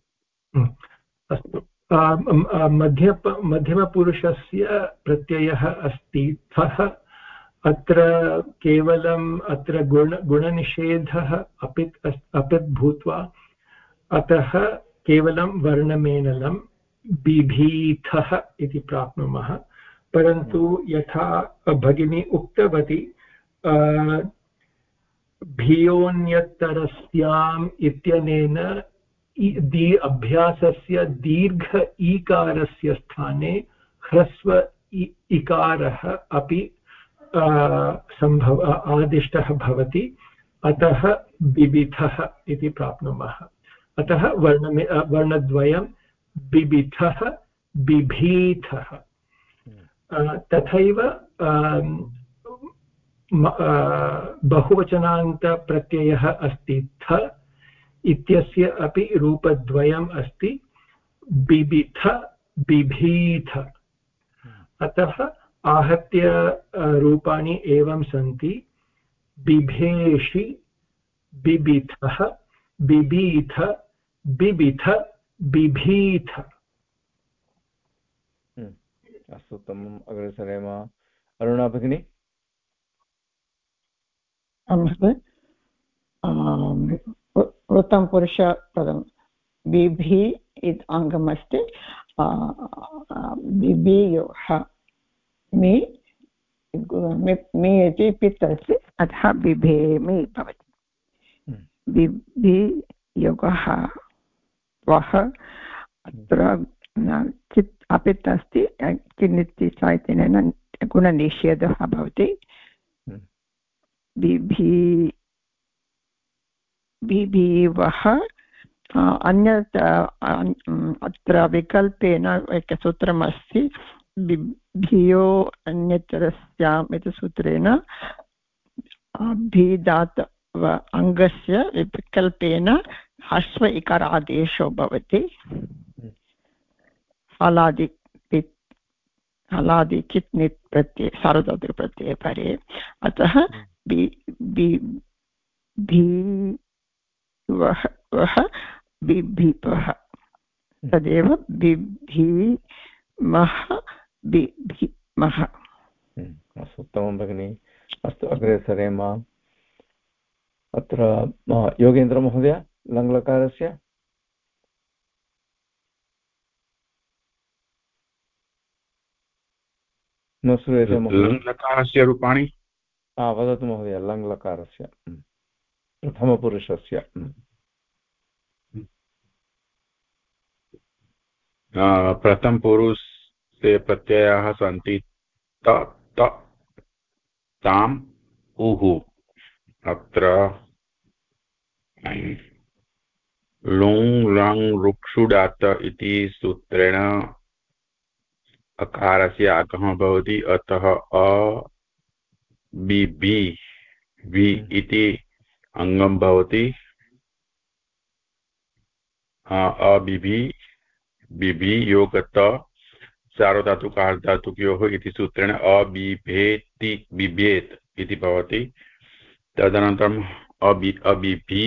अस्तु। मध्य मध्यमपुरुषस्य प्रत्ययः अस्ति। थः अत्र केवलम् अत्र गुण गुणनिषेधः अपित् अपित् भूत्वा अतः केवलं वर्णमेलनं बिभीथः इति प्राप्नुमः। परन्तु यथा भगिनी उक्तवती भियोन्यत्तरस्याम् इत्यनेन दी, अभ्यासस्य दीर्घ ईकारस्य स्थाने ह्रस्व इकारः अपि सम्भव आदिष्टः भवति। अतः बिबिथः इति प्राप्नुमः। अतः वर्णमे वर्णद्वयं बिबिथः, बिभीथः। तथैव बहुवचनान्तप्रत्ययः अस्ति थ इत्यस्य अपि रूपद्वयम् अस्ति बिबिथ, बिभीथ। अतः आहत्य रूपाणि एवं सन्ति बिभेषि, बिबिथः, बिबीथ, बिबिथ, बिभीथ। अस्तु, उत्तमम् अग्रे सरेम अरुणा, भगिनी? वृत्तं पुरुषपदं बिभि इति अङ्गमस्ति। बिबियोः मि मि इति पित् अस्ति अतः बिभेमि भवति। हम्म। बिभि योगः वः अत्र चित् अपित् अस्ति किन्निति साहित्येन गुणनिषेधः भवति। बिभि बिभीवः अन्यत् अत्र विकल्पेन एकसूत्रमस्ति भियो अन्यतरस्याम् इति सूत्रेण भिदात् अङ्गस्य विकल्पेन ह्रस्व इकारादेशो भवति। हलादि हलादि चित् नित् प्रत्यये सार्वधातुकप्रत्यये परे। अतः बि भी वः वः बिभीपः। तदेव बिभीमः बिभीमः हम्म, अस्तु उत्तमं भगिनि। अस्तु अग्रे सरेम अत्र योगेन्द्रमहोदय लङ्लकारस्य। न श्रूयते लङ्लकारस्य रूपाणि? वदतु महोदय लङ्लकारस्य प्रथमपुरुषस्य प्रथमपुरुषे प्रत्ययाः सन्ति त ताम् उः अत्र लुङ् लङ् रुक्षुडात इति सूत्रेण अकारस्य आगमः भवति अतः अ बि बि वि इति अङ्गं भवति। अबिभि बिभि योगत सार्वधातुकार्धातुकयोः इति सूत्रेण अबिभेति बिभेत् इति भवति। तदनन्तरम् अबि अबिभि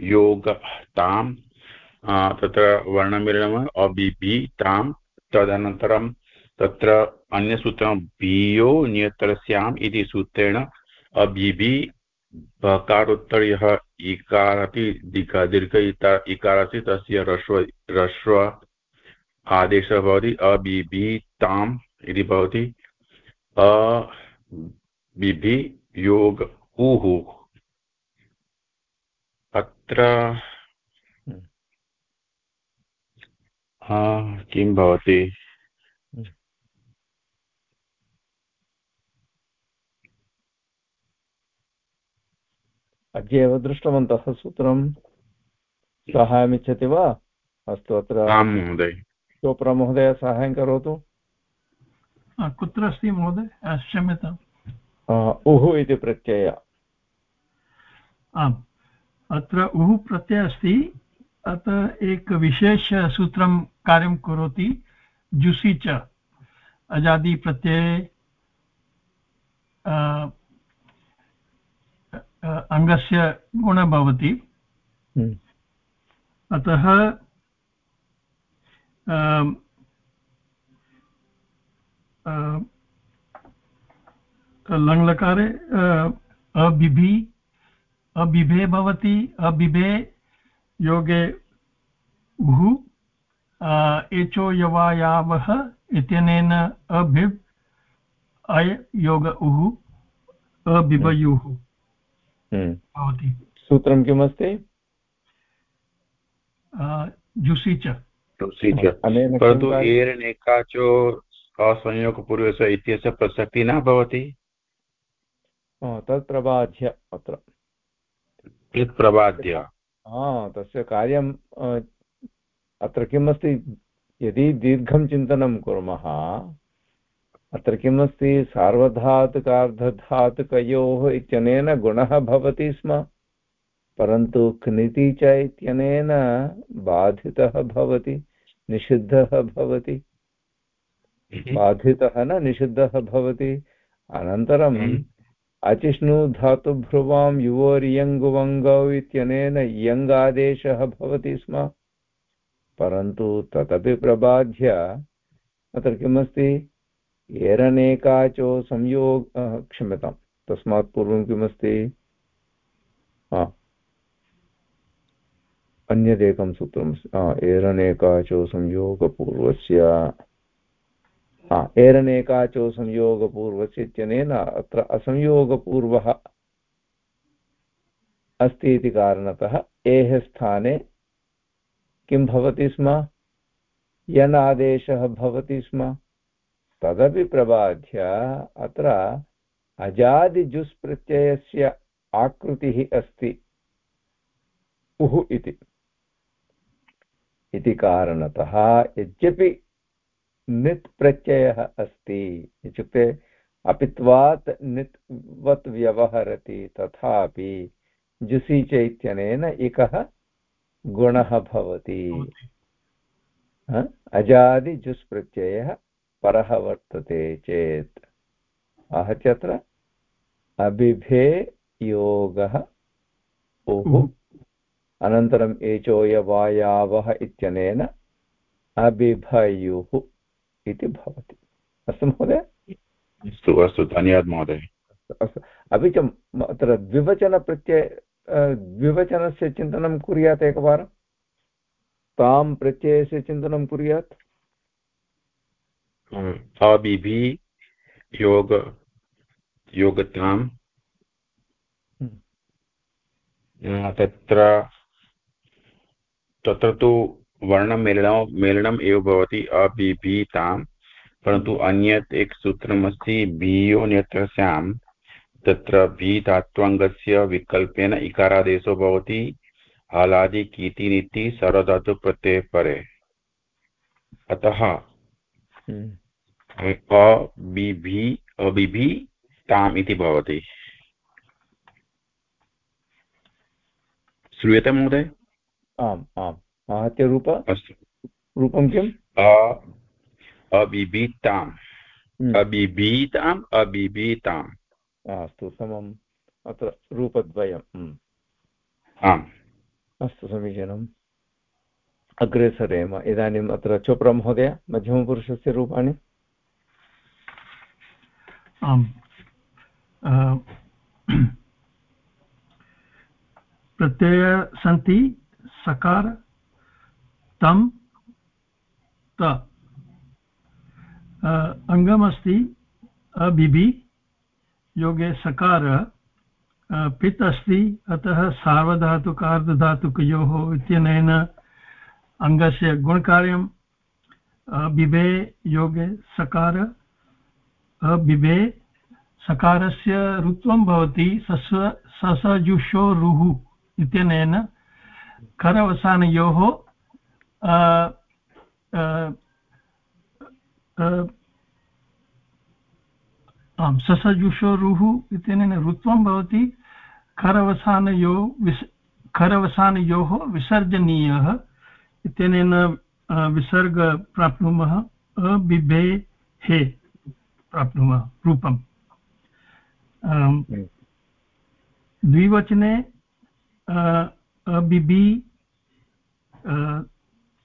योगतां तत्र वर्णमिलनम् अबिभि तां तदनन्तरं तत्र अन्यसूत्रं भियो नियत्रस्याम् इति सूत्रेण अभिभि बकारोत्तर यः इकार अपि दीर्घ दीर्घ इकार अस्ति तस्य रस्व रस्व आदेशः भवति अबिभिताम् इति भवति अबिभि योग उः अत्र हम्म। किं भवति अद्य एव दृष्टवन्तः सूत्रं साहाय्यमिच्छति वा? अस्तु अत्र महोदय। चोप्रा महोदय साहाय्यं करोतु। कुत्र अस्ति महोदय? क्षम्यताम्। उः इति प्रत्यय। आम्। अत्र उः प्रत्ययः अस्ति। अतः एक विशेषसूत्रं कार्यं करोति जुसि च। अजादिप्रत्यये अङ्गस्य गुणः भवति हम्म। अतः लङ्लकारे अबिभि अबिभे भवति अबिभे योगे भू एचो यवायावः इत्यनेन अभिव् अय योग उः अबिभयुः। भवति। सूत्रं किमस्ति? जुसि च। परन्तु एरनेकाचो असंयोगपूर्वस्य इत्यस्य प्रसक्तिः न भवति। तत् प्रबाध्य अत्र। यत् प्रबाध्य तस्य कार्यम् अत्र किमस्ति? यदि दीर्घं चिन्तनं कुर्मः अत्र किमस्ति सार्वधातुकार्धधातुकयोः इत्यनेन गुणः भवति स्म परन्तु क्निति च इत्यनेन बाधितः भवति निषिद्धः भवति। बाधितः न निषिद्धः भवति अनन्तरम् हम्म। अचिष्णु धातुभ्रुवां युवोर्यङ्गुवङ्गौ इत्यनेन यङ्गादेशः भवति स्म परन्तु तदपि प्रबाध्य अत्र किमस्ति एरनेकाचो संयोग क्षम्यतां। तस्मात् पूर्वं किमस्ति? अन्यदेकं सूत्रम् एरनेकाचो संयोगपूर्वस्य एरनेकाचो संयोगपूर्वस्य इत्यनेन अत्र असंयोगपूर्वः अस्ति इति कारणतः एः स्थाने किं भवति स्म? यन् आदेशः भवति स्म? तदपि प्रबाध्य अत्र अजादिजुस् प्रत्ययस्य आकृतिः अस्ति। उः इति। इति कारणतः यद्यपि नित् प्रत्ययः अस्ति इत्युक्ते अपित्वात् नित्वत् व्यवहरति तथापि जुसि चैत्यनेन एकः गुणः भवति। अजादिजुस् प्रत्ययः परः वर्तते चेत्। आहत्य अत्र अबिभे योगः उः अनन्तरम् एचोयवायावः इत्यनेन अबिभयुः इति भवति। अस्तु महोदय? अस्तु अस्तु धन्यवादः महोदय। अस्तु अपि च अत्र द्विवचनप्रत्यय द्विवचनस्य चिन्तनं कुर्यात् एकवारं? तां प्रत्ययस्य चिन्तनं कुर्यात्? अबिभि योग योगताम् हम्म। तत्र तत्र तु वर्णमेलनं मेलनम् एव भवति अबिभीताम् परन्तु अन्यत् एक सूत्रमस्ति भीयोन्यत्रस्यां तत्र भी धात्वङ्गस्य विकल्पेन इकारादेशो भवति हलादि कीतिनिति सर्वधातुप्रत्यये परे अतः। अबिभि अबिभि ताम् इति भवति। श्रूयते महोदय? आम् आम्। आहत्य रूप अस्तु। रूपं किम्? अबिभीताम्। हम्म। अबिभीताम् अबिभीताम्। अस्तु समम् अत्र रूपद्वयम्। आम्। अस्तु समीचीनम्। अग्रे सरेम इदानीम् अत्र चोप्रा महोदय मध्यमपुरुषस्य रूपाणि? आम्। प्रत्यय सन्ति सकार तं त। अङ्गमस्ति अबिबि, योगे सकार। पित् अस्ति, अतः सार्वधातुकार्धधातुकयोः इत्यनेन अङ्गस्य गुणकार्यं बिभे योगे सकार अबिभे सकारस्य ऋत्वं भवति, सस्व, ससजुषो रुः इत्यनेन करवसानयोः आम् ससजुषोरुः इत्यनेन ऋत्वं भवति खरवसानयो विस् खरवसानयोः विसर्जनीयः। इत्यनेन विसर्ग प्राप्नुमः अबिभे हे प्राप्नुमः, रूपम्। द्विवचने अबिबि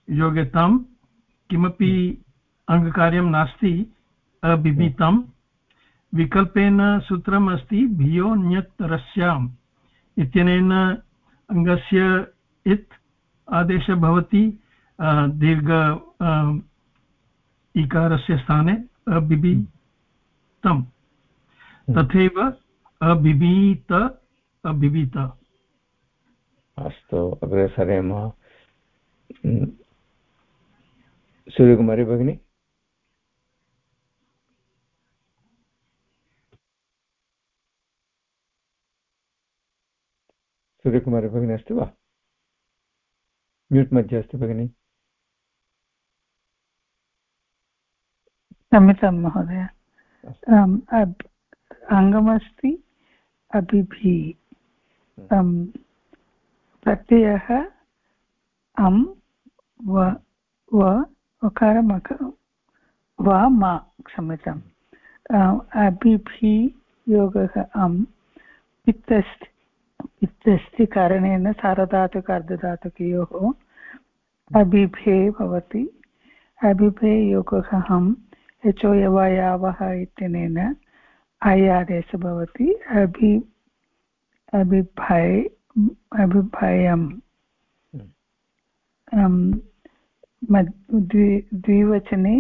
योग्यतां किमपि अङ्गकार्यं नास्ति अबिबितम् विकल्पेन सूत्रम् अस्ति भियो ण्यत् इत्यनेन, अङ्गस्य इत् आदेशः भवति दीर्घ इकारस्य स्थाने अबिबितम्। तथैव अबिबीत अबिबीत। अस्तु अग्रे सरेम। सूर्यकुमारी भगिनी? सूर्यकुमारी भगिनी अस्ति वा? म्यूट् मध्ये अस्ति भगिनि क्षम्यतां महोदय अङ्गमस्ति अभिभि। प्रत्ययः अं व व वा मा क्षम्यताम्। अभिभि योगः अं पित्तस्ति इत्यस्ति कारणेन सारधातुक अर्धधातुकयोः अभिभे भवति अभिभे योगः हम् यचो यवयावः इत्यनेन अय् आदेशः भवति अभि अभिभय अभिभयम् द्विवचने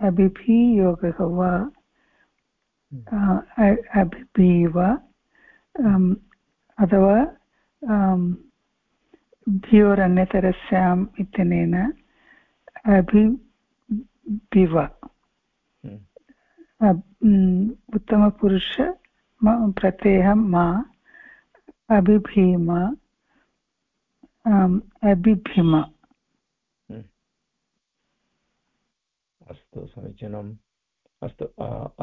अभिभि योगः वा अभिभीव अथवा भ्योरन्यतरस्याम् इत्यनेन अभिभिव उत्तमपुरुष प्रत्ययः मा अभिभीम अभिभिम। अस्तु समीचीनम्। अस्तु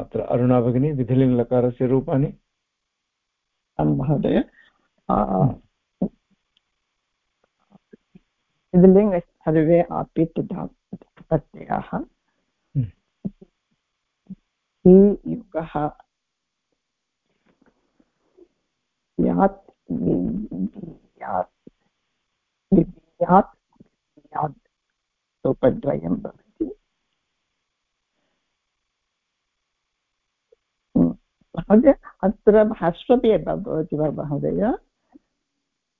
अत्र अरुणा भगिनी विधिलिङ्गलकारस्य रूपाणि। महोदय। लिङ् सर्वे अपि प्रत्ययाः युगः यात् यात् यात् रूपद्वयं भवति महोदय अत्र भाष्वपि भवति वा महोदय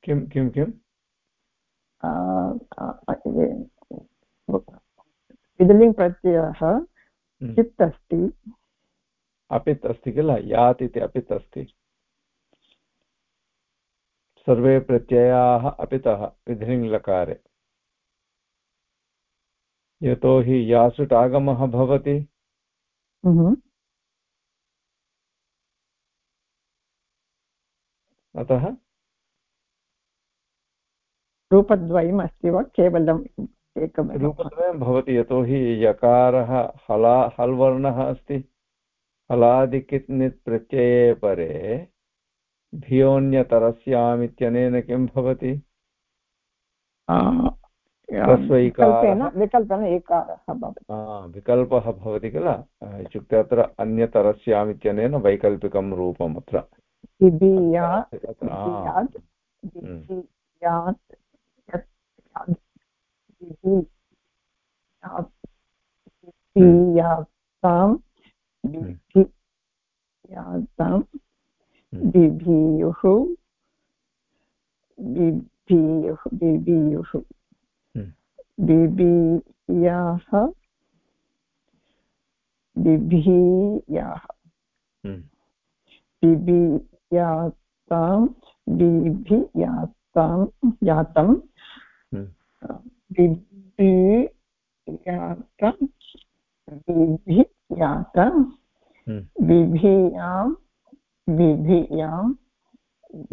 किं किं किम् विदलिङ्ग् प्रत्ययः हम्म। चित् अस्ति अपित् अस्ति किल? यात् इति अपित् अस्ति सर्वे प्रत्ययाः अपितः विधिलिङ्लकारे यतोहि यासुट् आगमः भवति। हम्म। अतः रूपद्वयम् अस्ति वा? केवलम् एकमेव रूपद्वयं भवति यतोहि यकारः हला हल् वर्णः अस्ति। हलादिकित् नित् प्रत्यये परे धियोन्यतरस्याम् इत्यनेन किं भवति विकल्पेन विकल्पेन एकारः विकल्पः भवति किल? इत्युक्ते अत्र अन्यतरस्याम् इत्यनेन वैकल्पिकं रूपम् अत्र यातां यातां बिभियुः बिभियुः बिभियुः बिभियाः बिभियाः बिभियातां बिभियातां यातं बिभियातं बिभियातं बिभियाँ बिभियाँ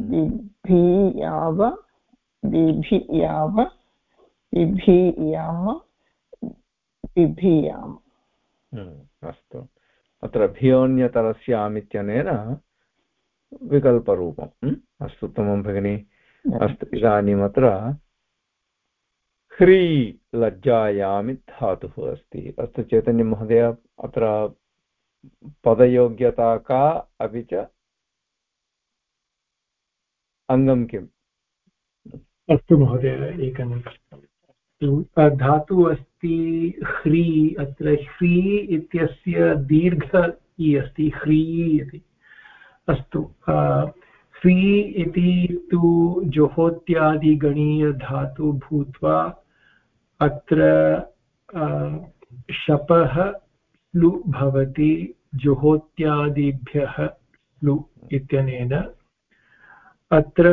बिभियाव बिभियाव बिभीयाम बिभीयाम् अस्तु। अत्र भियोन्यतरस्याम् इत्यनेन विकल्परूपम् अस्तु उत्तमं भगिनि। अस्तु इदानीम् अत्र ह्री लज्जायामि धातुः अस्ति। अस्तु चैतन्यमहोदय अत्र पदयोग्यता का अपि च अङ्गं किम्? अस्तु महोदय, एकनिमिषम्। धातु अस्ति ह्री, अत्र ह्री इत्यस्य दीर्घ इ अस्ति, ह्री इति। अस्तु ह्री इति तु जोहोत्यादिगणीयधातु भूत्वा अत्र शपः लु भवति जुहोत्यादिभ्यः लु इत्यनेन। अत्र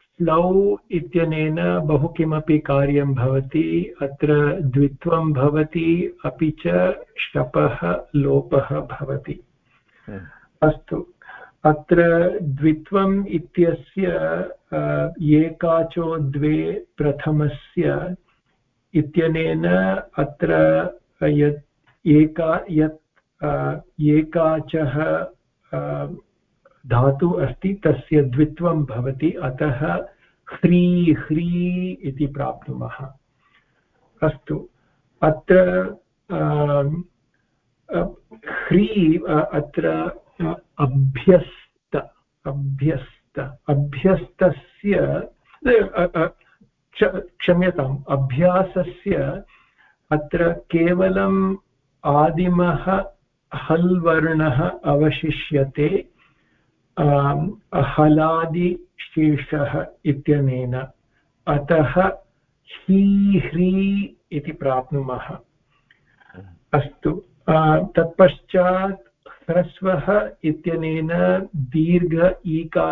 स्लौ इत्यनेन बहु किमपि कार्यं भवति अत्र द्वित्वं भवति अपि च शपः लोपः भवति। हम्म। अस्तु। अत्र द्वित्वम् इत्यस्य एकाचो द्वे प्रथमस्य इत्यनेन अत्र यत् एका, यत् एकाचः धातु अस्ति, तस्य द्वित्वं भवति, अतः ह्री ह्री इति प्राप्नुमः। अस्तु, अत्र ह्री अत्र अभ्यस्त अभ्यस्त, अभ्यस्तस्य क्षम्यताम्, अभ्यासस्य अत्र केवलम् आदिमः हल् वर्णः अवशिष्यते हलादिशेषः इत्यनेन। अतः हीह्री इति प्राप्नुमः। अस्तु तत्पश्चात् ह्रस्वः इत्यनेन दीर्घ ईका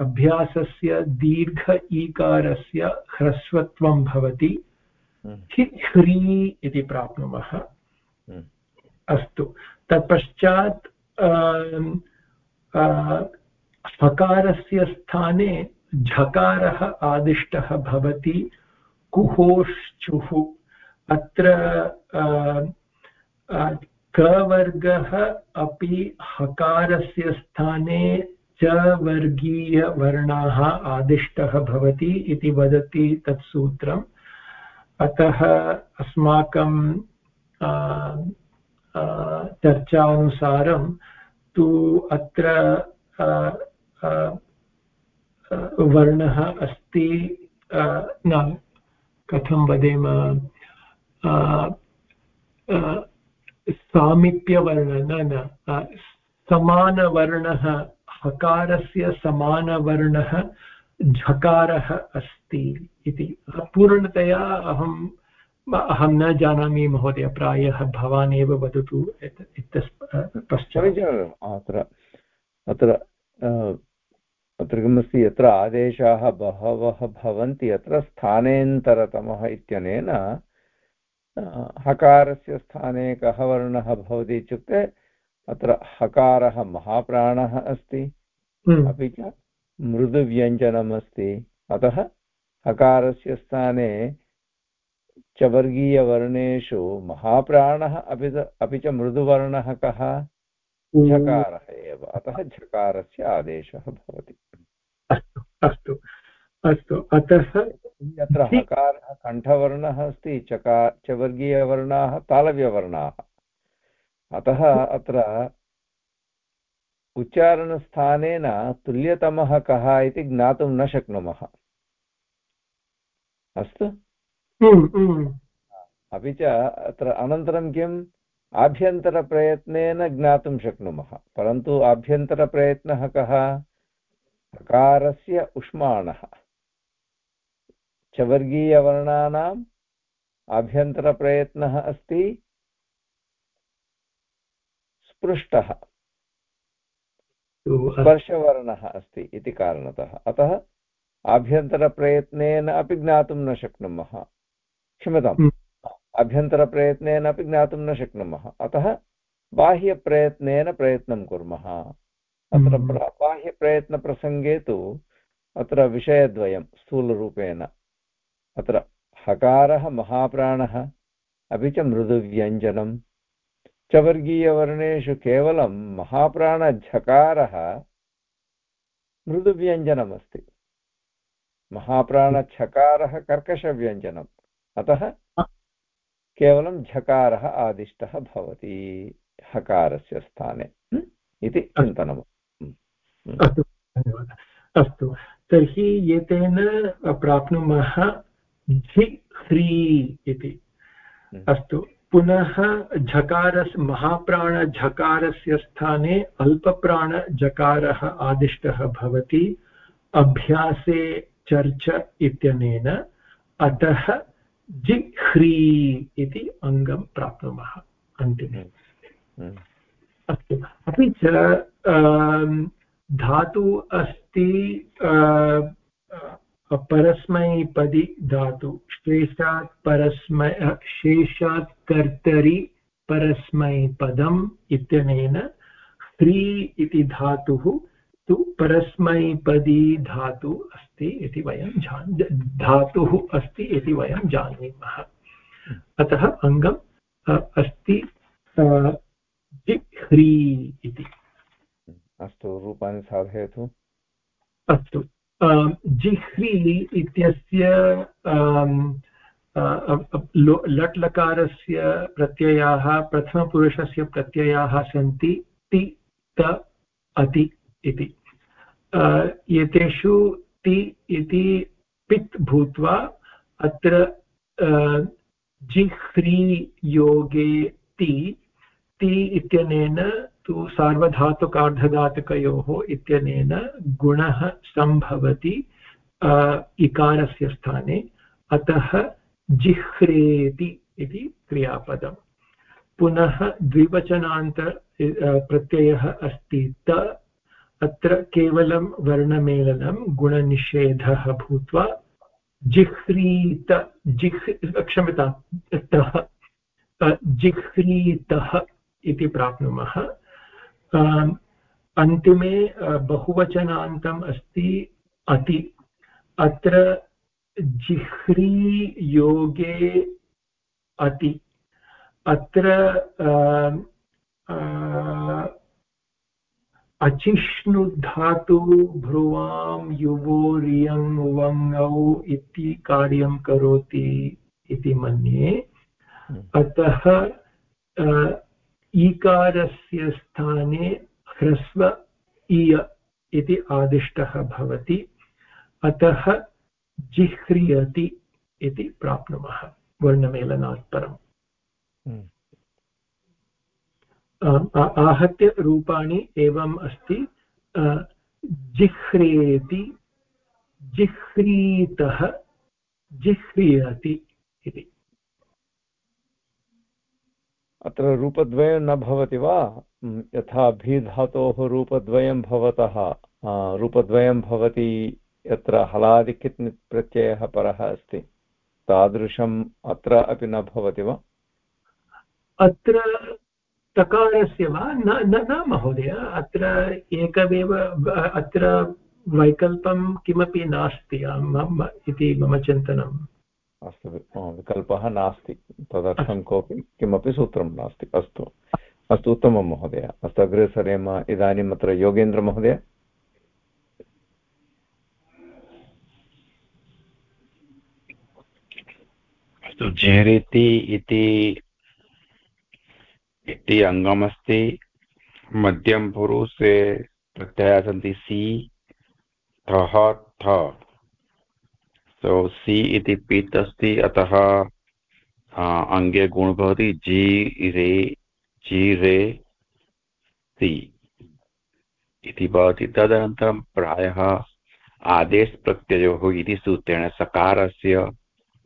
अभ्यासस्य दीर्घ ईकारस्य ह्रस्वत्वं भवति। ह्री इति प्राप्नुमः। अस्तु। तत्पश्चात् हकारस्य स्थाने झकारः आदिष्टः भवति। कुहोश्चुः। अत्र कवर्गः अपि हकारस्य स्थाने च वर्गीयवर्णाः आदिष्टः भवति इति वदति तत् सूत्रम् अतः अस्माकं चर्चानुसारं तु अत्र वर्णः अस्ति न, कथं वदेम सामीप्यवर्ण न न समानवर्णः, हकारस्य समानवर्णः, झकारः अस्ति इति। पूर्णतया अहम् अहं न जानामि महोदय, प्रायः भवान् एव वदतु पश्चात्। अत्र अत्र अत्र किमस्ति यत्र आदेशाः बहवः भवन्ति अत्र स्थानेन्तरतमः इत्यनेन हकारस्य स्थाने कः वर्णः भवति इत्युक्ते अत्र हकारः महाप्राणः अस्ति हम्म। अपि च मृदुव्यञ्जनमस्ति। अतः हकारस्य स्थाने च वर्गीयवर्णेषु महाप्राणः अपि अपि च मृदुवर्णः कः? झकारः एव। अतः झकारस्य आदेशः भवति। अस्तु अस्तु। अस्तु अतः यत्र हकारः कण्ठवर्णः अस्ति चकार च वर्गीयवर्णाः तालव्यवर्णाः। अतः अत्र उच्चारणस्थानेन तुल्यतमः कः इति ज्ञातुं न शक्नुमः। अस्तु। अपि च अत्र अनन्तरं किम्? आभ्यन्तरप्रयत्नेन ज्ञातुं शक्नुमः। परन्तु आभ्यन्तरप्रयत्नः कः? हकारस्य उष्माणः। चवर्गीयवर्णानाम् आभ्यन्तरप्रयत्नः अस्ति। स्पृष्टः। स्पर्शवर्णः अस्ति इति कारणतः। अतः आभ्यन्तरप्रयत्नेन अपि ज्ञातुं न शक्नुमः। क्षम्यताम्। हम्म। आभ्यन्तरप्रयत्नेन अपि ज्ञातुं न शक्नुमः। अतः बाह्यप्रयत्नेन प्रयत्नं कुर्मः। अत्र हम्म। बाह्यप्रयत्नप्रसङ्गे तु अत्र विषयद्वयं स्थूलरूपेण अत्र हकारः महाप्राणः अपि च मृदुव्यञ्जनं। चवर्गीयवर्णेषु केवलं महाप्राणझकारः मृदुव्यञ्जनमस्ति। महाप्राणछकारः कर्कशव्यञ्जनम्। अतः केवलं झकारः आदिष्टः भवति हकारस्य स्थाने। इति चिन्तनम्। अस्तु। तर्हि एतेन प्राप्नुमः झि ह्री इति अस्तु पुनः झकारस् महाप्राणझकारस्य स्थाने अल्पप्राणझकारः आदिष्टः भवति। अभ्यासे चर्च इत्यनेन अतः जिह्री इति अङ्गं प्राप्नुमः अन्तिमे। हम्म, हम्म। अस्तु अपि च धातु अस्ति परस्मैपदि धातु शेषात् परस्मै शेषात् कर्तरि परस्मैपदम् इत्यनेन स्त्री इति धातुः तु परस्मैपदी धातु अस्ति इति वयं जान् धातुः अस्ति इति वयं जानीमः। अतः अङ्गम् अस्ति जिह्री इति। अस्तु रूपाणि साधयतु। अस्तु। जिह्वी इत्यस्य लट् लकारस्य प्रत्ययाः प्रथमपुरुषस्य प्रत्ययाः सन्ति ति त अति इति एतेषु ति इति पित् भूत्वा अत्र जिह्री योगे ति ति इत्यनेन तु सार्वधातुकार्धधातुकयोः इत्यनेन गुणः सम्भवति इकारस्य स्थाने, अतः जिह्रेति इति क्रियापदम्। पुनः द्विवचनान्त प्रत्ययः अस्ति त, अत्र केवलं वर्णमेलनं, गुणनिषेधः भूत्वा, जिह्रीत, जिह् क्षम्यतां जिह्रीतः इति प्राप्नुमः। अन्तिमे बहुवचनान्तम् अस्ति अति। अत्र जिह्री योगे अति। अत्र अचिष्णुधातु भ्रुवां युवोरियङ् वङौ इति कार्यं करोति इति मन्ये। हम्म। अतः ईकारस्य स्थाने ह्रस्व इय इति आदिष्टः भवति। अतः जिह्रियति इति प्राप्नुमः वर्णमेलनात् परम् हम्म। आहत्य रूपाणि एवम् अस्ति। जिह्रेति जिह्रीतः जिह्रीयति इति अत्र रूपद्वयं न भवति वा? यथा भीधातोः रूपद्वयं भवतः। रूपद्वयं भवति यत्र हलादिकित् प्रत्ययः परः अस्ति। तादृशम् अत्र अपि न भवति वा? अत्र तकारस्य वा? न न महोदय। अत्र एकमेव, अत्र वैकल्पं किमपि नास्ति इति मम चिन्तनम्। अस्तु विकल्पः नास्ति। तदर्थं कोऽपि किमपि सूत्रं नास्ति। अस्तु। अस्तु उत्तमं महोदय। अस्तु अग्रे सरेम इदानीम् अत्र योगेन्द्रमहोदय अस्तु जेरिति इति इति अङ्गमस्ति। मध्यमपुरुषे प्रत्ययाः सन्ति सि ठः ठ सो सि इति पित् अस्ति अतः अङ्गे गुण भवति जि रे जि रे सि। इति भवति तदनन्तरं प्रायः आदेशप्रत्ययोः इति सूत्रेण सकारस्य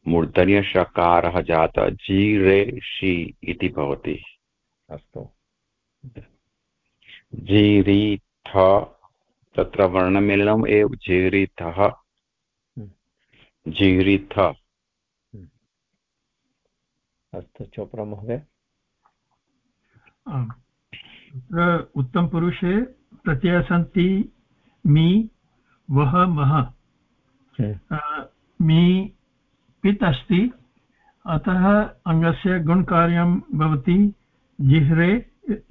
मूर्धन्यषकारः जातः जि रे शि इति भवति। अस्तु। जीरिथ तत्र वर्णमेलनम् एव जीरिथः जीरिथ अस्तु चोप्रा महोदय। तत्र उत्तमपुरुषे प्रत्ययाः सन्ति मि वः मः। मि पित् अस्ति अतः अङ्गस्य गुणकार्यं भवति जिह्रे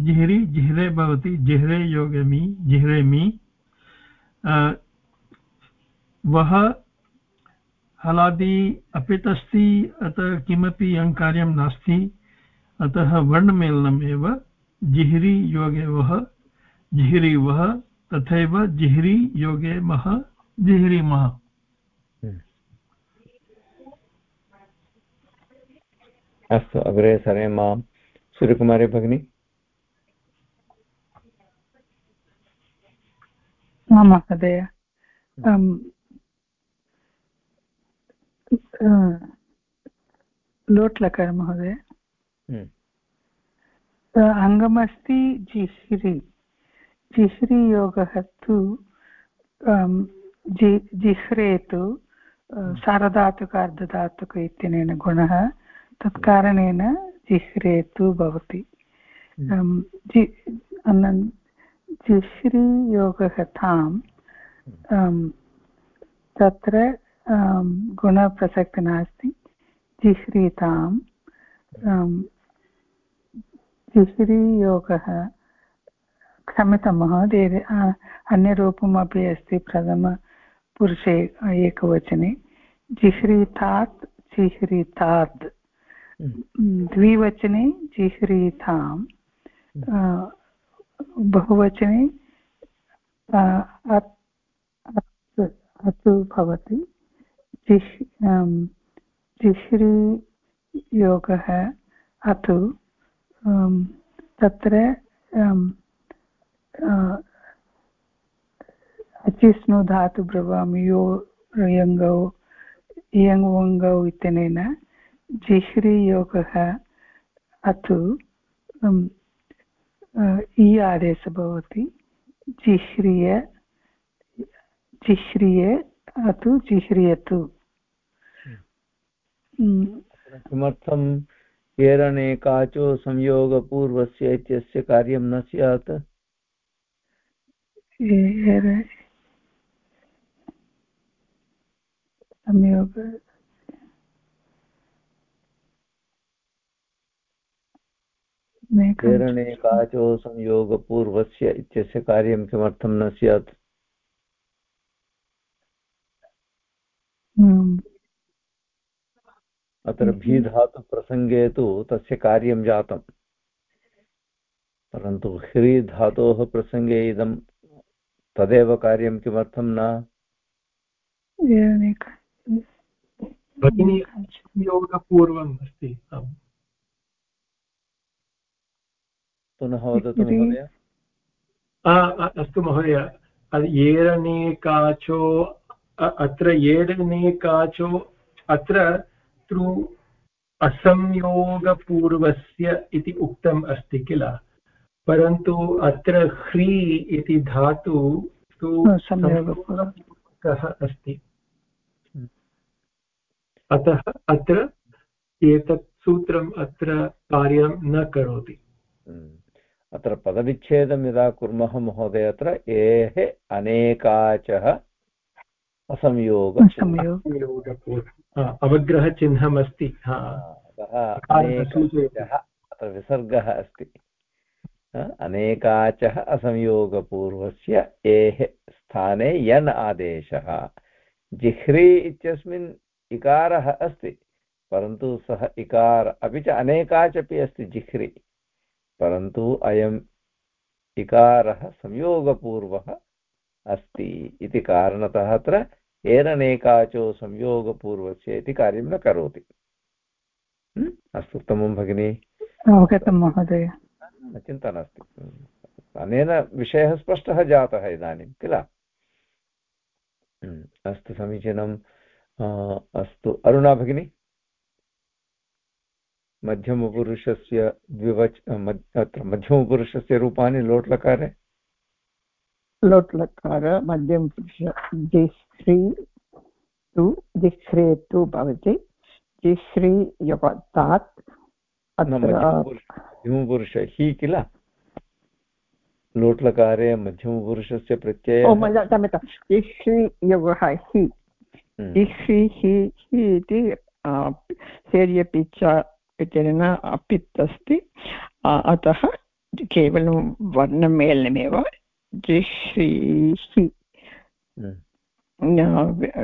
जिह्रि जिह्रे भवति जिह्रे योगे मि जिह्रे मि। वः हलादि अपित् अस्ति अतः किमपि अङ्कार्यं नास्ति। अतः वर्णमेलनम् एव जिह्रि योगे वः जिह्रि वः तथैव जिह्रि योगे मः जिह्रि मः। अस्तु अग्रे सरेम सूर्यकुमारी भगिनी? महोदय। लोट्लकार महोदय। हम्म। अङ्गमस्ति जिह्रि। जिह्रि योगः तु जि जिह्रे तु सारधातुक अर्धधातुक इत्यनेन गुणः तत्कारणेन जिह्रे तु भवति। हम्म। जि जिह्रि योगः ताम् तत्र गुणप्रसक्तिः नास्ति। जिह्रीताम्। जिह्रीयोगः क्षम्यतां महोदय अन्यरूपमपि अस्ति प्रथमपुरुषे एकवचने। जिह्रीतात् जिह्रीतात् द्विवचने जिह्रीताम्। बहुवचने अतु भवति। जिह् जिह्री योगः अतु तत्र अचिस्नु धातु ब्रवामि, यो, यङ्गौ इयङ्वङ्गौ इत्यनेन जिह्रीयोगः अतु इ आदेशः भवति जिह्रिय जिह्रिय जिह्रियतु किमर्थं केरणे काचो संयोगपूर्वस्य इत्यस्य कार्यं न स्यात् संयोग केरणे काचो संयोगपूर्वस्य इत्यस्य कार्यं किमर्थं न स्यात् हम्म। अत्र भीधातुप्रसङ्गे तु तस्य कार्यं जातम्। परन्तु ह्रीधातोः प्रसङ्गे इदं तदेव कार्यं किमर्थं न? योगपूर्वम् अस्ति पुनः वदतु महोदय। अस्तु महोदय एरणे काचो अत्र येरनेकाचो अत्र तु असंयोगपूर्वस्य इति उक्तम् अस्ति किल? परन्तु अत्र ह्री इति धातु तु संयोगपूर्वकः अस्ति। अतः अत्र एतत् सूत्रम् अत्र कार्यं न करोति। हम्म। अत्र पदविच्छेदं यदा कुर्मः महोदय अत्र एः अनेकाचः असंयोग अवग्रहचिह्नमस्ति. अत्र विसर्गः अस्ति. अनेकाचः असंयोगपूर्वस्य एः स्थाने यन् आदेशः? जिह्री इत्यस्मिन् इकारः अस्ति, परन्तु सः इकार, अपि च अनेकाच् अपि अस्ति जिह्री, परन्तु अयम् इकारः संयोगपूर्वः अस्ति इति कारणतः अत्र एरनेकाचो संयोगपूर्वस्य इति कार्यं न करोति। अस्तु उत्तमं भगिनि। अवगतं महोदय। चिन्ता नास्ति। अनेन विषयः स्पष्टः जातः इदानीं किल? अस्तु समीचीनम्। अस्तु अरुणा भगिनी। मध्यमपुरुषस्य द्विवच अत्र मध्यमपुरुषस्य रूपाणि लोट्लकारे। लोट्लकार मध्यमपुरुष जिश्री तु जिह्रे तु भवति। जिश्री योगतात् मध्यमपुरुष हि किल? लोट्लकारे मध्यमपुरुषस्य प्रत्ययः। क्षम्यतां जिह्री योगः हि। जिह्री हि इति सेर्यपिच्च इत्यनेन अपित् अस्ति अतः केवलं वर्णमेलनमेव। जिह्रीः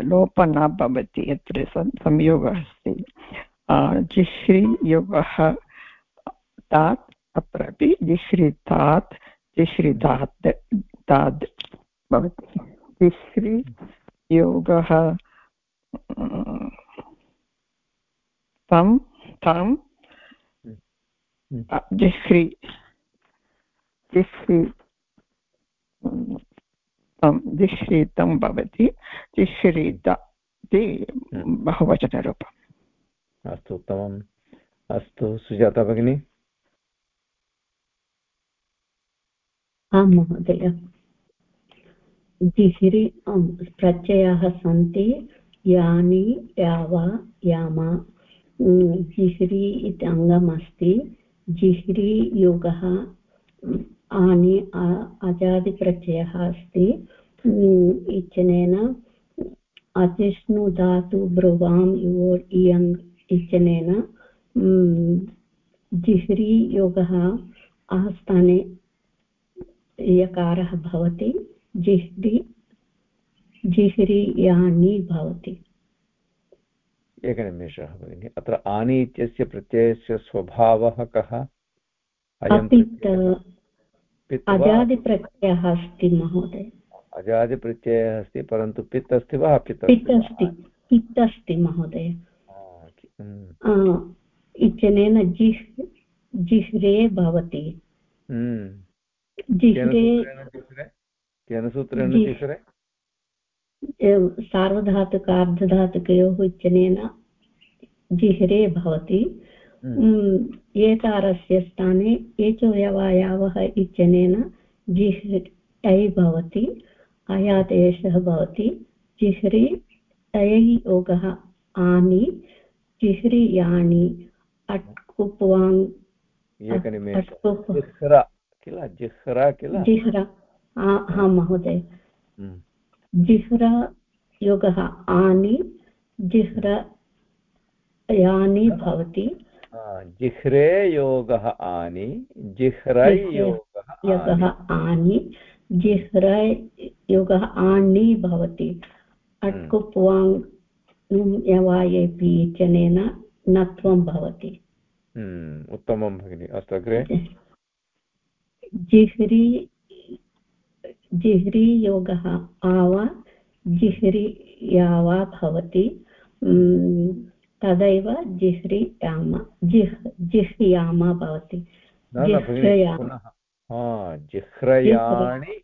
लोप न भवति यत्र संयोगः अस्ति जिह्रीयोगः तात् अत्रापि जिह्रितात् जिह्रितात् ताद् भवति जिह्री योगः तं तं जिह्रि जिह्रि तं भवति जिह्रित इति बहुवचनरूपम्। अस्तु उत्तमम्। अस्तु सुजाता भगिनी। आं महोदय। जिह्रि प्रत्ययाः सन्ति यानि यावा यामा। जिह्री इति अङ्गमस्ति। जिह्री योगः आनि अजादिप्रत्ययः अस्ति। इत्यनेन अतिष्णुधातु ब्रुवाम् इवोर् इयङ् इत्यनेन जिह्री योगः आहस्थाने यकारः भवति। जिह्रि जिह्रियानि भवति। एकनिमेषः भगिनि। अत्र आनि इत्यस्य प्रत्ययस्य स्वभावः कः? अजादिप्रत्ययः अस्ति महोदय। अजादिप्रत्ययः अस्ति परन्तु पित् अस्ति वा? पित् अस्ति पित् अस्ति महोदय इत्यनेन जिह् जिह्रे भवति। जिह्रे केन सूत्रेण जिह्रे? सार्वधातुकार्धधातुकयोः इत्यनेन जिह्रे भवति। एकारस्य स्थाने एचोयवायावः इत्यनेन जिह् ऐ भवति अयादेशः भवति जिह्रि ऐ योगः आनि जिह्रि यानि अट्कुप्वाङ् किल? जिह्रा किल? जिह्रा। हा महोदय। जिह्र योगः आनि जिह्र यानि भवति। जिह्रे योगः आनि जिह्रै योगः आनि। जिह्रै योगः आनि भवति। अट्कुप्वाङ् यवायेपि इत्यनेन नत्वं भवति। उत्तमं भगिनि। अस्तु अग्रे। जिह्री जिह्री योगः आव जिह्रि यावा भवति। तदैव जिह्रियाम जिह् जिह्रियाम भवति। जिह्रयाणि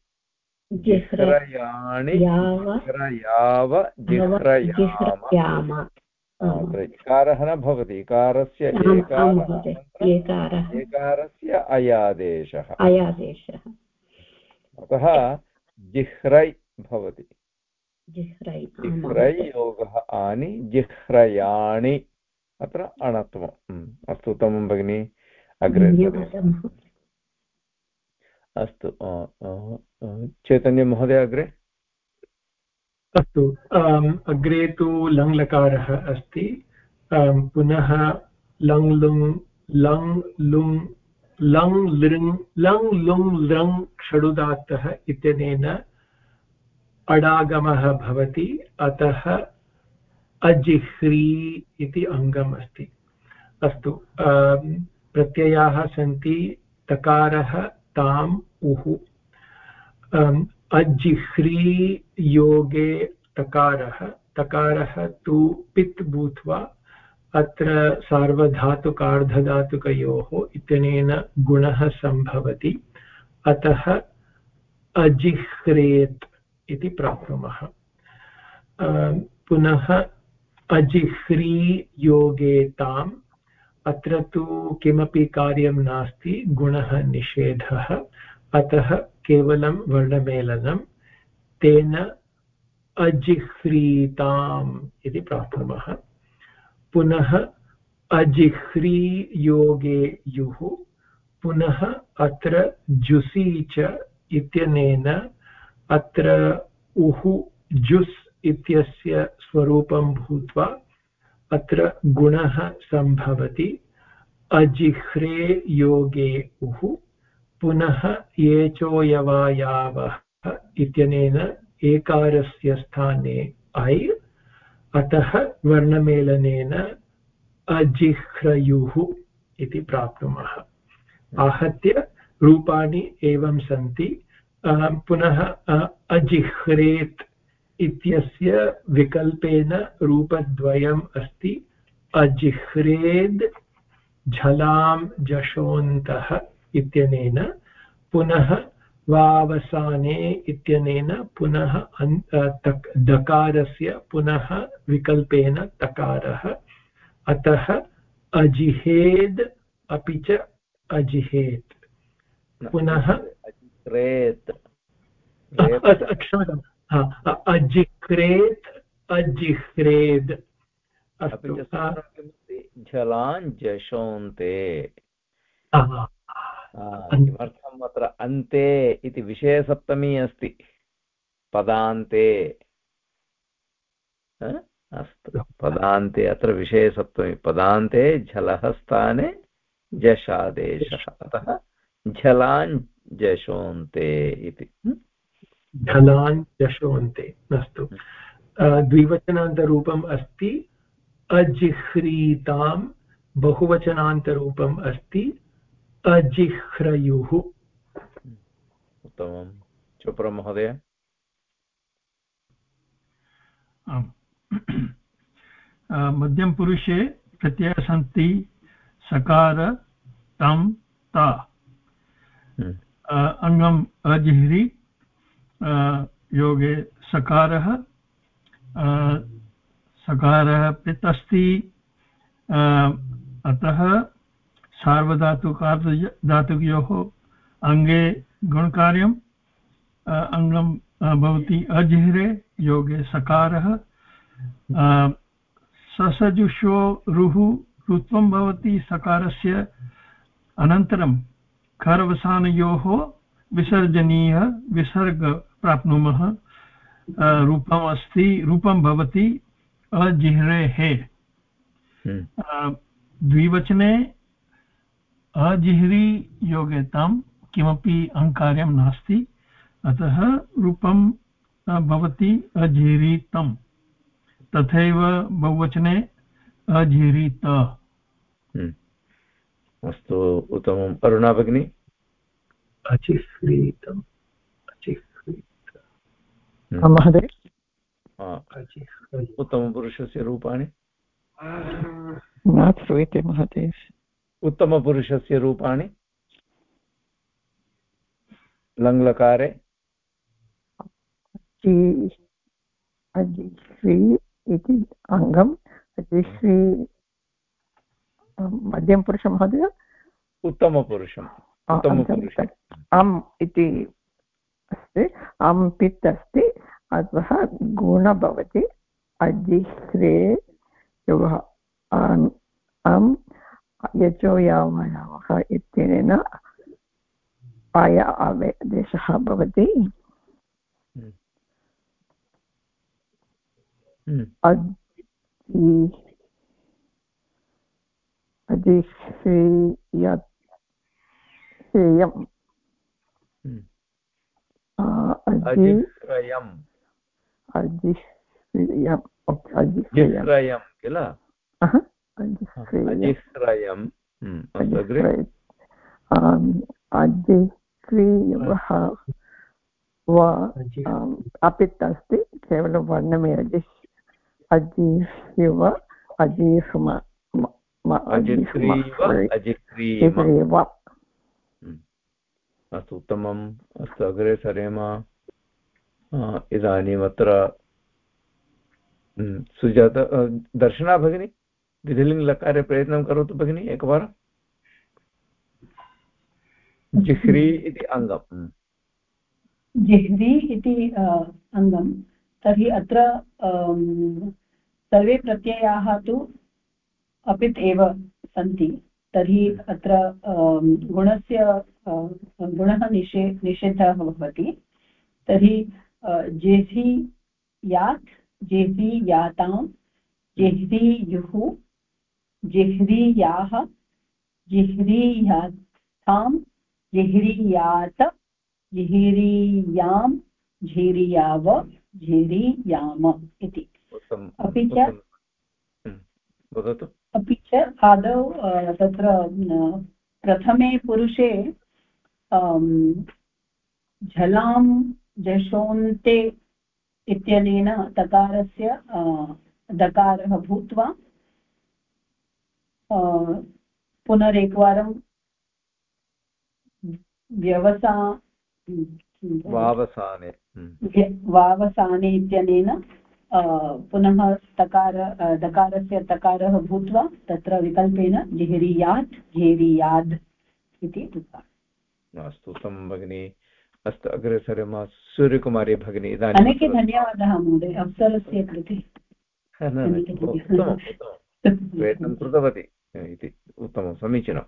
जिह्रयाणि जिह्रयाव जिह्रयाम। इकारः न भवति इकारस्य एकारस्य अयादेशः। अयादेशः। अतः जिह्रै भवति। जिह्रै योगः आनि जिह्रयाणि अत्र अणत्वम् अस्तु उत्तमं भगिनि अग्रे अस्तु चैतन्यमहोदय अग्रे अस्तु अग्रे तु लङ्लकारः अस्ति पुनः लङ् लुङ् लङ् लुङ् लङ् लृङ् लङ् लुङ् लृङ् षडुदात्तः इत्यनेन अडागमः भवति, अतः अजिह्री इति अङ्गम् अस्ति। अस्तु प्रत्ययाः सन्ति तकारः ताम् उः। अजिह्री योगे तकारः तकारः तु पित् भूत्वा अत्र सार्वधातुकार्धधातुकयोः इत्यनेन गुणः सम्भवति। अतः अजिह्रेत्। इति प्राप्नुमः। पुनः अजिह्री योगे ताम्, अत्र तु किमपि कार्यं नास्ति, गुणः निषेधः, अतः केवलं वर्णमेलनं, तेन अजिह्रीताम् इति प्राप्नुमः। पुनः अजिह्री योगे युः, पुनः अत्र जुसि च इत्यनेन अत्र उः जुस् इत्यस्य स्वरूपं भूत्वा अत्र गुणः सम्भवति। अजिह्रे योगे उः पुनः येचोयवायावः इत्यनेन एकारस्य स्थाने ऐ, अतः वर्णमेलनेन अजिह्रयुः इति प्राप्नुमः। आहत्य रूपाणि एवं सन्ति। पुनः अजिह्रेत् इत्यस्य विकल्पेन रूपद्वयम् अस्ति। अजिह्रेद् झलां जशोन्तः इत्यनेन, पुनः वावसाने इत्यनेन, पुनः दकारस्य पुनः विकल्पेन तकारः। अतः अजिहेद् अपि च अजिहेत् पुनः क्षम्यताम्। अजिह्रेत् अजिह्रेद्। अस्तु झलाञ्जशोन्ते किमर्थम् अत्र अन्ते इति विषयसप्तमी अस्ति। पदान्ते। अस्तु पदान्ते अत्र विषयसप्तमी। पदान्ते झलः स्थाने जशादेशः अतः झलाञ्जशोन्ते इति। झलान् जशोन्ते अस्तु। द्विवचनान्तरूपम् अस्ति अजिह्रीतां बहुवचनान्तरूपम् अस्ति अजिह्रयुः। उत्तमं चोप्रा महोदय? मध्यमपुरुषे प्रत्ययः सन्ति सकार तं ता। अङ्गम् अजिह्रि योगे सकारः सकारः पित् अस्ति अतः सार्वधातुकार्ध धातुकयोः अङ्गे गुणकार्यम् अङ्गं भवति अजिह्रे, योगे सकारः ससजुषो रुः ऋत्वं भवति सकारस्य अनन्तरं खरवसानयोः विसर्जनीय विसर्ग प्राप्नुमः रूपम् अस्ति रूपं भवति अजिह्रेः हम्म। द्विवचने अजिह्री योगे तं किमपि अङ्कार्यं नास्ति अतः रूपं भवति अजिह्रीतं तथैव बहुवचने अजिह्रीत हम्म। अस्तु उत्तमम्। अरुणा भगिनी अचिह्रीतम् हम्म। महोदय। उत्तमपुरुषस्य रूपाणि? न श्रूयते महोदय। उत्तमपुरुषस्य रूपाणि? लङ्लकारे? इति अङ्गम्। अजिश्री मध्यमपुरुष महोदय उत्तमपुरुषम् अम् इति अस्ति अम् पित् अस्ति अतः गुण भवति अजिह्रे युवः अम् यजो यावयावः इत्यनेन आय आदेशः भवति। अधिश्रेयत् श्रेयम् अजिह्रयम् अजिह्रयम् जिह्रयं किल? अजिह्रयम् अजिह्रीयवः वा अपित् अस्ति केवलं वर्णमे अजिह्युव अजिह्म अजिह्रीव अस्तु उत्तमम् अस्तु अग्रे सरेम इदानीम् अत्र सुजात दर्शना भगिनी विधिलिङ्गलकारे प्रयत्नं करोतु भगिनि एकवारं जिह्री इति अङ्गम् जिह्री इति अङ्गं तर्हि अत्र सर्वे प्रत्ययाः तु अपित् एव सन्ति। तर्हि अत्र गुणस्य गुणः निषे निषेधः भवति। तर्हि जेहि यात् जेहि यातां जेह्रीयुः जिह्रीयाः जिह्रीयाथां जिह्रीयात जिह्रीयां झिरियाव झिरियाम इति। अपि च वदतु। अपि च आदौ तत्र प्रथमे पुरुषे झलां जशोन्ते इत्यनेन तकारस्य दकारः भूत्वा पुनरेकवारं व्यवसा वावसाने वावसाने इत्यनेन पुनः तकार दकारस्य तकारः भूत्वा तत्र विकल्पेन झेरियात् झेरियाद् इति अस्तु उत्तमं भगिनि। अस्तु अग्रे सरेम सूर्यकुमारी भगिनी इदानीम् अनेके धन्यवादः महोदय अवसरस्य कृते। प्रयत्नं कृतवती इति उत्तमं समीचीनम्।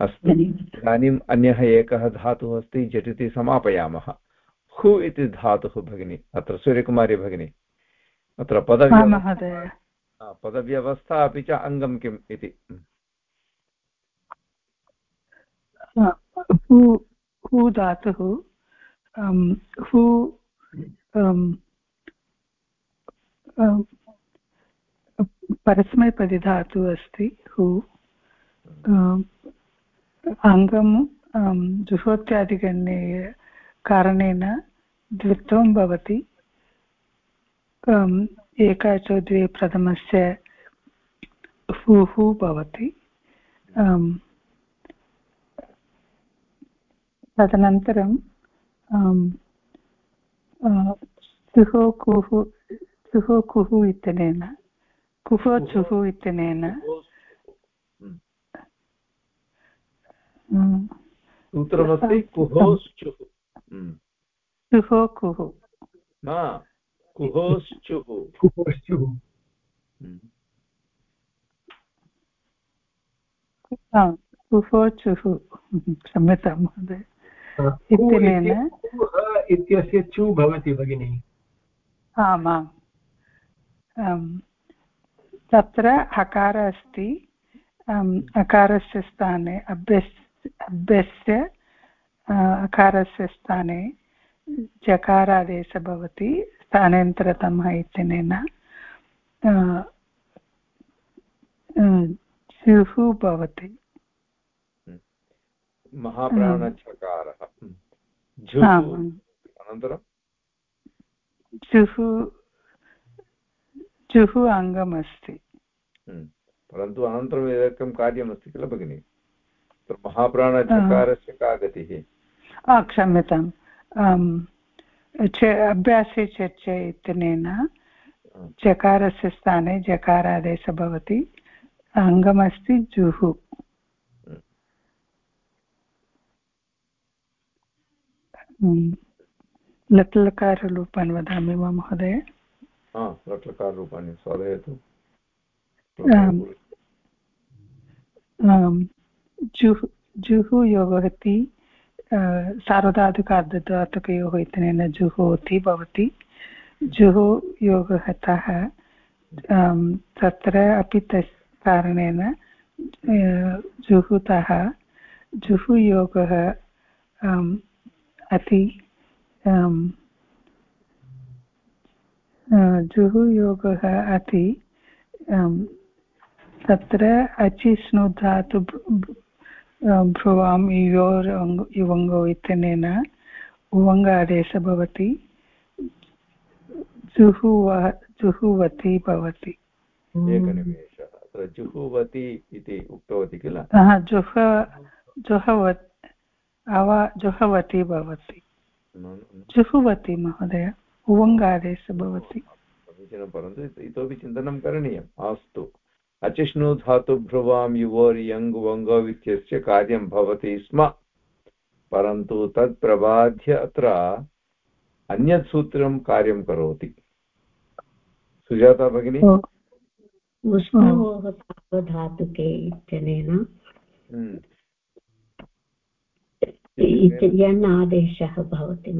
अस्तु इदानीम् अन्यः एकः धातुः अस्ति झटिति समापयामः। हु इति धातुः भगिनी? अत्र सूर्यकुमारी भगिनी। अत्र पदव्यवस्था पदव्यवस्था अपि च अङ्गं किम् इति? हु धातुः हु परस्मैपदिधातुः अस्ति हु अङ्गं जुहोत्यादिगण्ये कारणेन द्वित्वं भवति। एकाचो द्वे प्रथमस्य हुः भवति तदनन्तरं सुहो कुः सुहो कुः इत्यनेन सूत्रमस्ति कुहोश्चुः सुहो कुः कुहोश्चुः कुहोश्चुः कुहोचुः क्षम्यतां महोदय इत्यनेन इत्यस्य चु भवति भगिनि आमाम् तत्र हकार अस्ति अकारस्य स्थाने अभ्यस् अभ्यस्य अकारस्य स्थाने जकारादेशः भवति स्थानान्तरतमः इत्यनेन स्युः भवति। महाप्राणचकारः। अनन्तरं? जुः जुः अङ्गमस्ति। हम्म। परन्तु अनन्तरम् एकं कार्यमस्ति किल भगिनि? महाप्राणचकारस्य का गतिः? क्षम्यताम्। अभ्यासे चर्चा इत्यनेन चकारस्य स्थाने जकारादेशः भवति। अङ्गमस्ति जुः लट्लकाररूपान् वदामि वा महोदय? लट्लकाररूपाणि स्वादयतु। जुः जुः योगवति सार्वधातुकार्धधातुकयोः इत्यनेन जुहोति भवति। जुः योगहतः तत्र अपि तस् कारणेन जुहुतः। जुः योगः अति जुः योगः अति तत्र अचिस्नुधातु भ्रुवां युवोर् युवङ्गो इत्यनेन उवङ्गादेशः भवति जुहुव जुहुवती भवति। एकनिमेषः अत्र जुहुवती इति उक्तवती किल? जुह जुहवत् अव जुहवती भवति। जुहुवती महोदय उवङ्गादेशः भवति। समीचीनं परन्तु इतोपि चिन्तनं करणीयम् अस्तु। अचिष्णु धातुभ्रुवां युवोर् यङ् वङ्गौ इत्यस्य कार्यं भवति स्म। परन्तु तत् प्रबाध्य अत्र अन्यत् सूत्रं कार्यं करोति। सुजाता भगिनी? सार्वधातुके इत्यनेन। हम्म। आदेशः भवति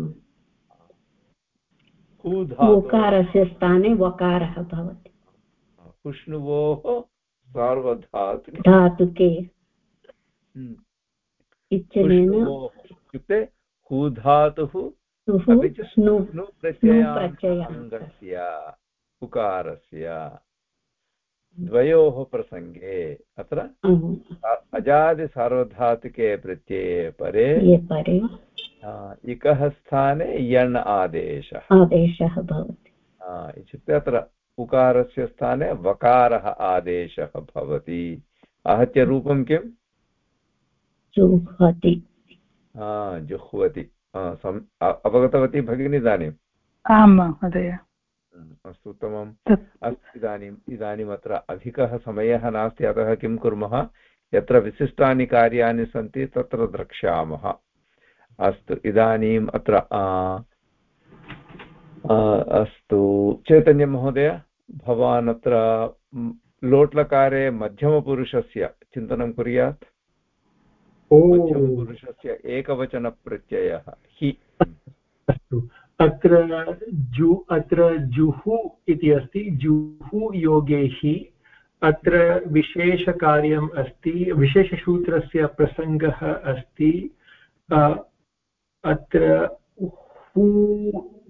उकारस्य स्थाने वकारः भवति। उष्णुवोः सार्वधातु धातुके। हम्म। इत्यनेन इत्युक्ते हुधातुः प्रत्ययाङ्गस्य उकारस्य द्वयोः प्रसङ्गे। अत्र अजादिसार्वधातुके प्रत्यये परे इकः स्थाने यण् आदेशः। आदेशः भवति। इत्युक्ते अत्र उकारस्य स्थाने वकारः आदेशः भवति। आहत्य रूपं किम्? जुह्वति। जुह्वति। अवगतवती भगिनी इदानीम् आं महोदय। अस्तु उत्तमम्। अस्तु इदानीम् इदानीम् अत्र अधिकः समयः नास्ति अतः किं कुर्मः? यत्र विशिष्टानि कार्याणि सन्ति तत्र द्रक्ष्यामः। अस्तु इदानीम् अत्र अस्तु। चैतन्यमहोदय भवान् अत्र लोट्लकारे मध्यमपुरुषस्य चिन्तनं कुर्यात्? मध्यमपुरुषस्य एकवचनप्रत्ययः हि। अस्तु। अत्र जु अत्र जुहु इति अस्ति। जुहु योगे हि। अत्र विशेषकार्यम् अस्ति। विशेषसूत्रस्य प्रसङ्गः अस्ति। अत्र हू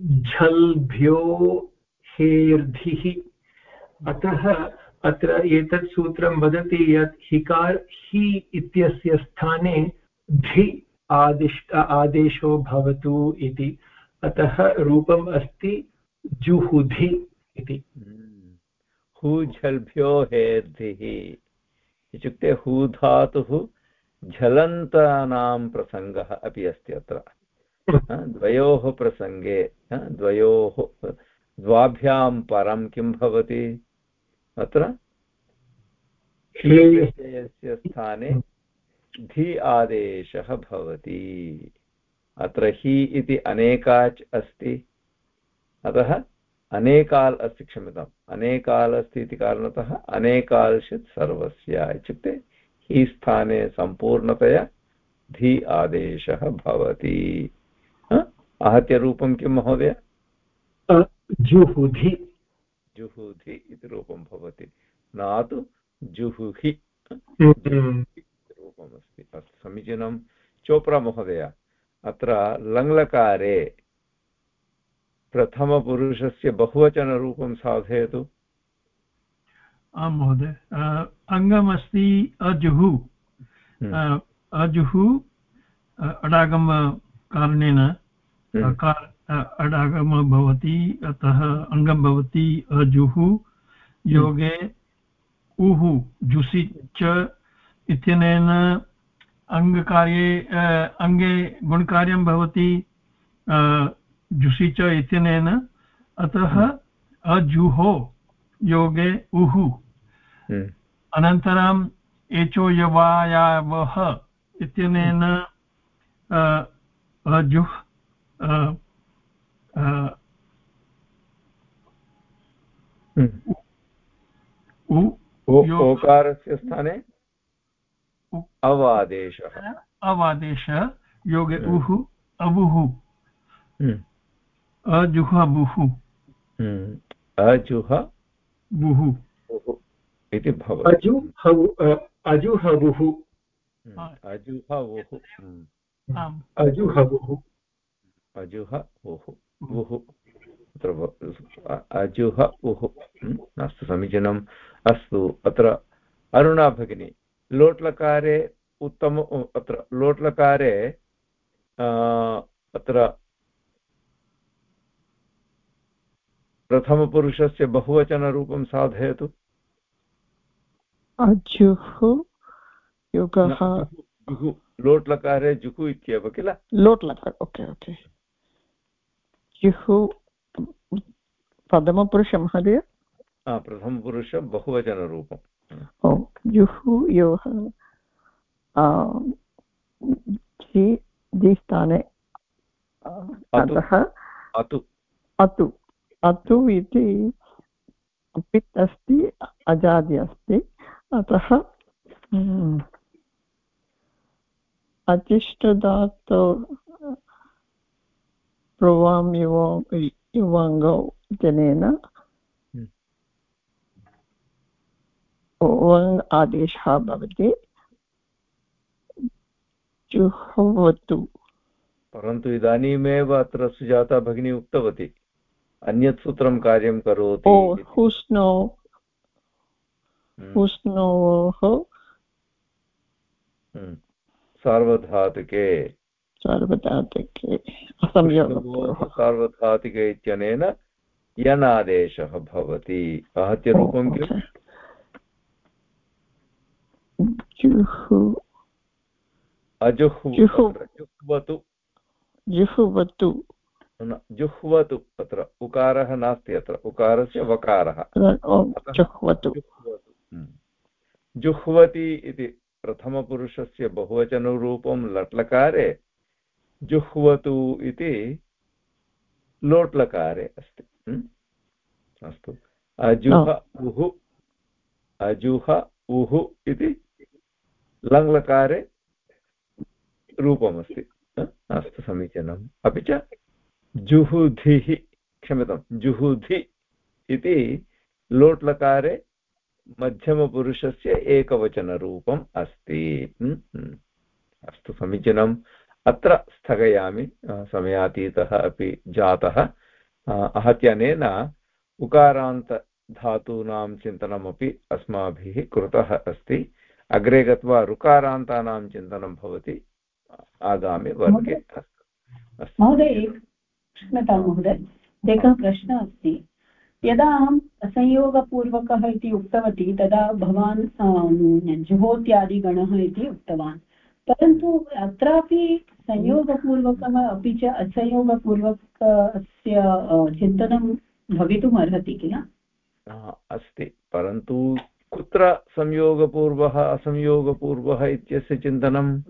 झल्भ्यो हेर्धिः अतः अत्र एतत् सूत्रं वदति यत् हिकार हि इत्यस्य स्थाने धि आदिष्ट आदेशो भवतु इति। अतः रूपम् अस्ति जुहुधि इति। हूझल्भ्यो हेर्धिः इत्युक्ते हूधातुः झलन्तानां प्रसङ्गः अपि अस्ति अत्र। द्वयोः प्रसङ्गे द्वयोः, द्वाभ्यां परं किं भवति? अत्र प्रत्ययस्य स्थाने धि आदेशः भवति। अत्र हि इति अनेकाच् अस्ति। अतः अनेकाल् अस्ति, क्षम्यताम्, अनेकाल् अस्ति इति कारणतः अनेकाल्षित् सर्वस्य इत्युक्ते हि स्थाने सम्पूर्णतया धि आदेशः भवति। आहत्य रूपं किं महोदय? जुहुधि। जुहुधि इति रूपं भवति। न तु जुहुहि। हम्म। रूपमस्ति। अस्तु समीचीनं। चोप्रा महोदय अत्र लङ्लकारे प्रथमपुरुषस्य बहुवचनरूपं साधयतु। आं महोदय। अङ्गमस्ति अजुः हम्म। अजुः अडागमकारणेन हम्म। अडागम भवति अतः अङ्गं भवति अजुः योगे उः जुसि च इत्यनेन अङ्गकार्ये अङ्गे गुणकार्यं भवति जुषि च इत्यनेन अतः अजुहो योगे उः अनन्तरम् एचो यवायावः इत्यनेन अजुः ओकारस्य स्थाने अवादेशः। अवादेशः। योगे उः अबुः अजुहबुः। अजुह बुः। इति भवति। अजुहबुः। अजुहवुः। अजुहबुः। अजुहवुः वुः अत्र अजुह उः अस्तु समीचीनम्। अस्तु। अत्र अरुणा भगिनी। लोट्लकारे उत्तम अत्र लोट्लकारे अत्र प्रथमपुरुषस्य बहुवचनरूपं साधयतु। जुः युगः। जुः लोट् जुः इत्येव किल? लोट् लकार ओके ओके। जुः प्रथमपुरुष महोदय? प्रथमपुरुष बहुवचनरूपम् ओ योः जि स्थाने अतः अतु। अतु अतु इति पित् अस्ति अजादि अस्ति। अतः हम्म, अतिष्ठदातो प्रुवां युवाङ्गौ जनेन वङ् आदेशः भवति। जुह्वतु। परन्तु इदानीमेव अत्र सुजाता भगिनी उक्तवती अन्यत् सूत्रं कार्यं करोति उष्णो हम्म। उष्णोः हम्म। सार्वधातुके। सार्वधातुके सार्वधातुके इत्यनेन यनादेशः भवति। आहत्य रूपं किम्? अजुह्वतु। जुह्वतु। जुह्वतु। अत्र। उकारः नास्ति अत्र। उकारस्य वकारः। जुह्वति इति प्रथमपुरुषस्य बहुवचनरूपं लट्लकारे जुह्वतु इति लोट्लकारे अस्ति। अस्तु। अजुह उः अजुह उः इति लङ्लकारे रूपमस्ति। अस्तु समीचीनम्। अपि च जुहुधिः क्षम्यतां जुहुधि इति लोट्लकारे मध्यमपुरुषस्य एकवचनरूपम् अस्ति। अस्तु समीचीनम्। अत्र स्थगयामि समयातीतः अपि जातः। आहत्यनेन उकारान्तधातूनां चिन्तनमपि अस्माभिः कृतः अस्ति। अग्रे गत्वा ऋकारान्तानां चिन्तनं भवति। आगामिवर्गे अस्तु। महोदय क्षम्यतां महोदय। एकः प्रश्नः अस्ति। यदा अहं संयोगपूर्वकः इति उक्तवती तदा भवान् जुहोत्यादिगणः इति उक्तवान्। परन्तु अत्रापि संयोगपूर्वकः अपि च असंयोगपूर्वकस्य चिन्तनं भवितुम् अर्हति किल? अस्ति। परन्तु कुत्र संयोगपूर्वः असंयोगपूर्वः इत्यस्य चिन्तनम्?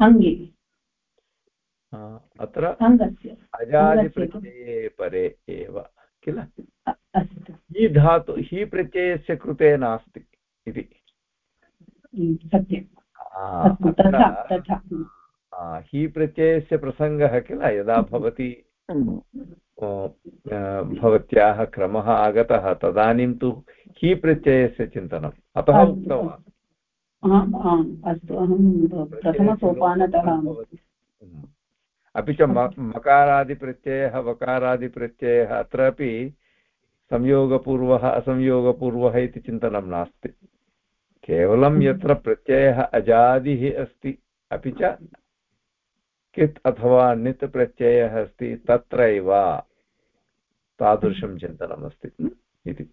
अङ्गे। अत्र अजादिप्रत्यये परे एव किल? हि धातु हि प्रत्ययस्य कृते नास्ति इति। हि प्रत्ययस्य प्रसङ्गः किल? यदा भवती भवत्याः क्रमः आगतः तदानीं तु हि प्रत्ययस्य चिन्तनम्। अतः उक्तवान्। अस्तु। अहं प्रथमसोपानतः अपि च मकारादिप्रत्ययः वकारादिप्रत्ययः अत्रापि संयोगपूर्वः असंयोगपूर्वः इति चिन्तनं नास्ति। केवलं यत्र प्रत्ययः अजादिः अस्ति अपि च कित् अथवा नित् प्रत्ययः अस्ति तत्रैव तादृशं चिन्तनमस्ति। इति।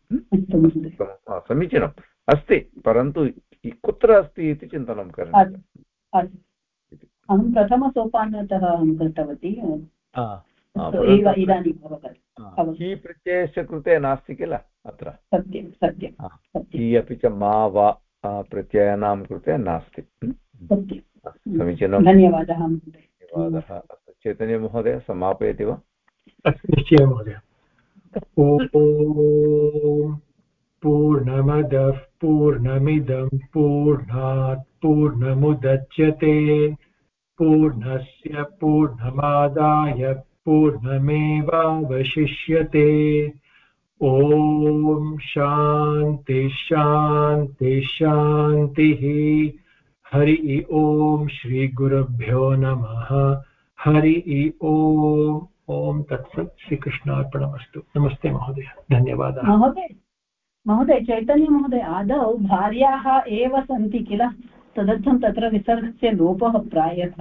समीचीनम्। अस्ति परन्तु कुत्र अस्ति इति चिन्तनं करणीयम्। अहं प्रथमसोपानतः अहं कृतवती हि प्रत्ययस्य कृते नास्ति किल अत्र? सत्यं सत्यं हि अपि च मा वा प्रत्ययानां कृते नास्ति। समीचीनं धन्यवादः धन्यवादः अस्तु। चैतन्यमहोदय समापयति वा? निश्चयं महोदय। पूर्णमदः पूर्णमिदं पूर्णात् पूर्णमुदच्यते। पूर्णस्य पूर्णमादाय पूर्णमेवावशिष्यते। ॐ शान्ति शान्ति शान्तिः। हरि ॐ श्रीगुरुभ्यो नमः। हरि ॐ ॐ तत्सत् श्रीकृष्णार्पणमस्तु। नमस्ते महोदय। धन्यवादः। महोदय महोदय चैतन्यमहोदय आदौ भार्याः एव सन्ति किल? तदर्थं तत्र विसर्गस्य लोपः प्रायः।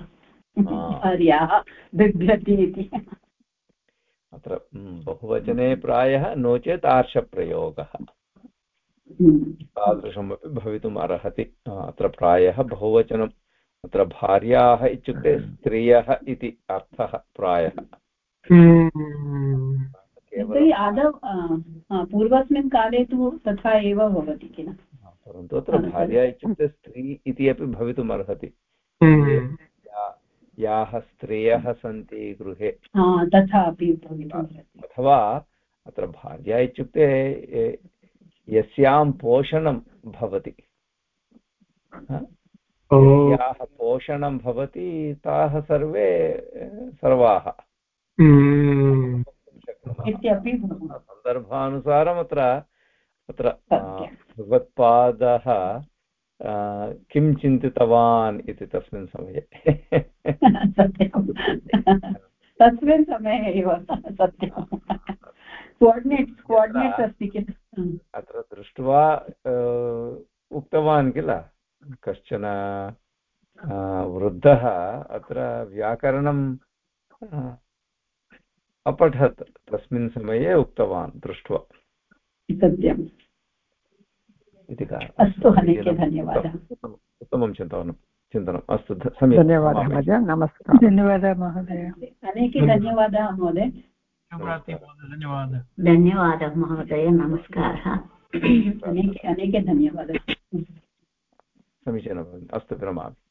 भार्याः बिभ्यति इति। अत्र बहुवचने प्रायः नो चेत् आर्षप्रयोगः। तादृशमपि भवितुम् अर्हति। अत्र प्रायः बहुवचनम् अत्र भार्याः इत्युक्ते स्त्रियः इति अर्थः प्रायः। आदौ पूर्वस्मिन् काले तु तथा एव भवति किल? परन्तु अत्र भार्या इत्युक्ते स्त्री इति अपि भवितुम् अर्हति। याः स्त्रियः सन्ति गृहे। तथापि अथवा अत्र भार्या इत्युक्ते यस्यां पोषणं भवति। याः पोषणं भवति ताः सर्वे सर्वाः। इत्यपि सन्दर्भानुसारम् अत्र अत्र भगवत्पादः किं चिन्तितवान् इति तस्मिन् समये। तस्मिन् समये एव सत्यं। कोर्डिनेट्स् कोर्डिनेट्स् अस्ति किल? अत्र दृष्ट्वा उक्तवान् किल? कश्चन वृद्धः अत्र व्याकरणं अपठत् तस्मिन् समये उक्तवान् दृष्ट्वा। सत्यम्। इति कारणम्। अस्तु अनेके धन्यवादः। उत्तमं चिन्तनं चिन्तनम्। अस्तु धन्यवादः महोदय नमस्कारः। धन्यवादः महोदय। अनेके धन्यवादाः। महोदय। धन्यवादः। धन्यवादः महोदय नमस्कारः। अनेके अनेके धन्यवादः। समीचीनं अस्तु विरमामि।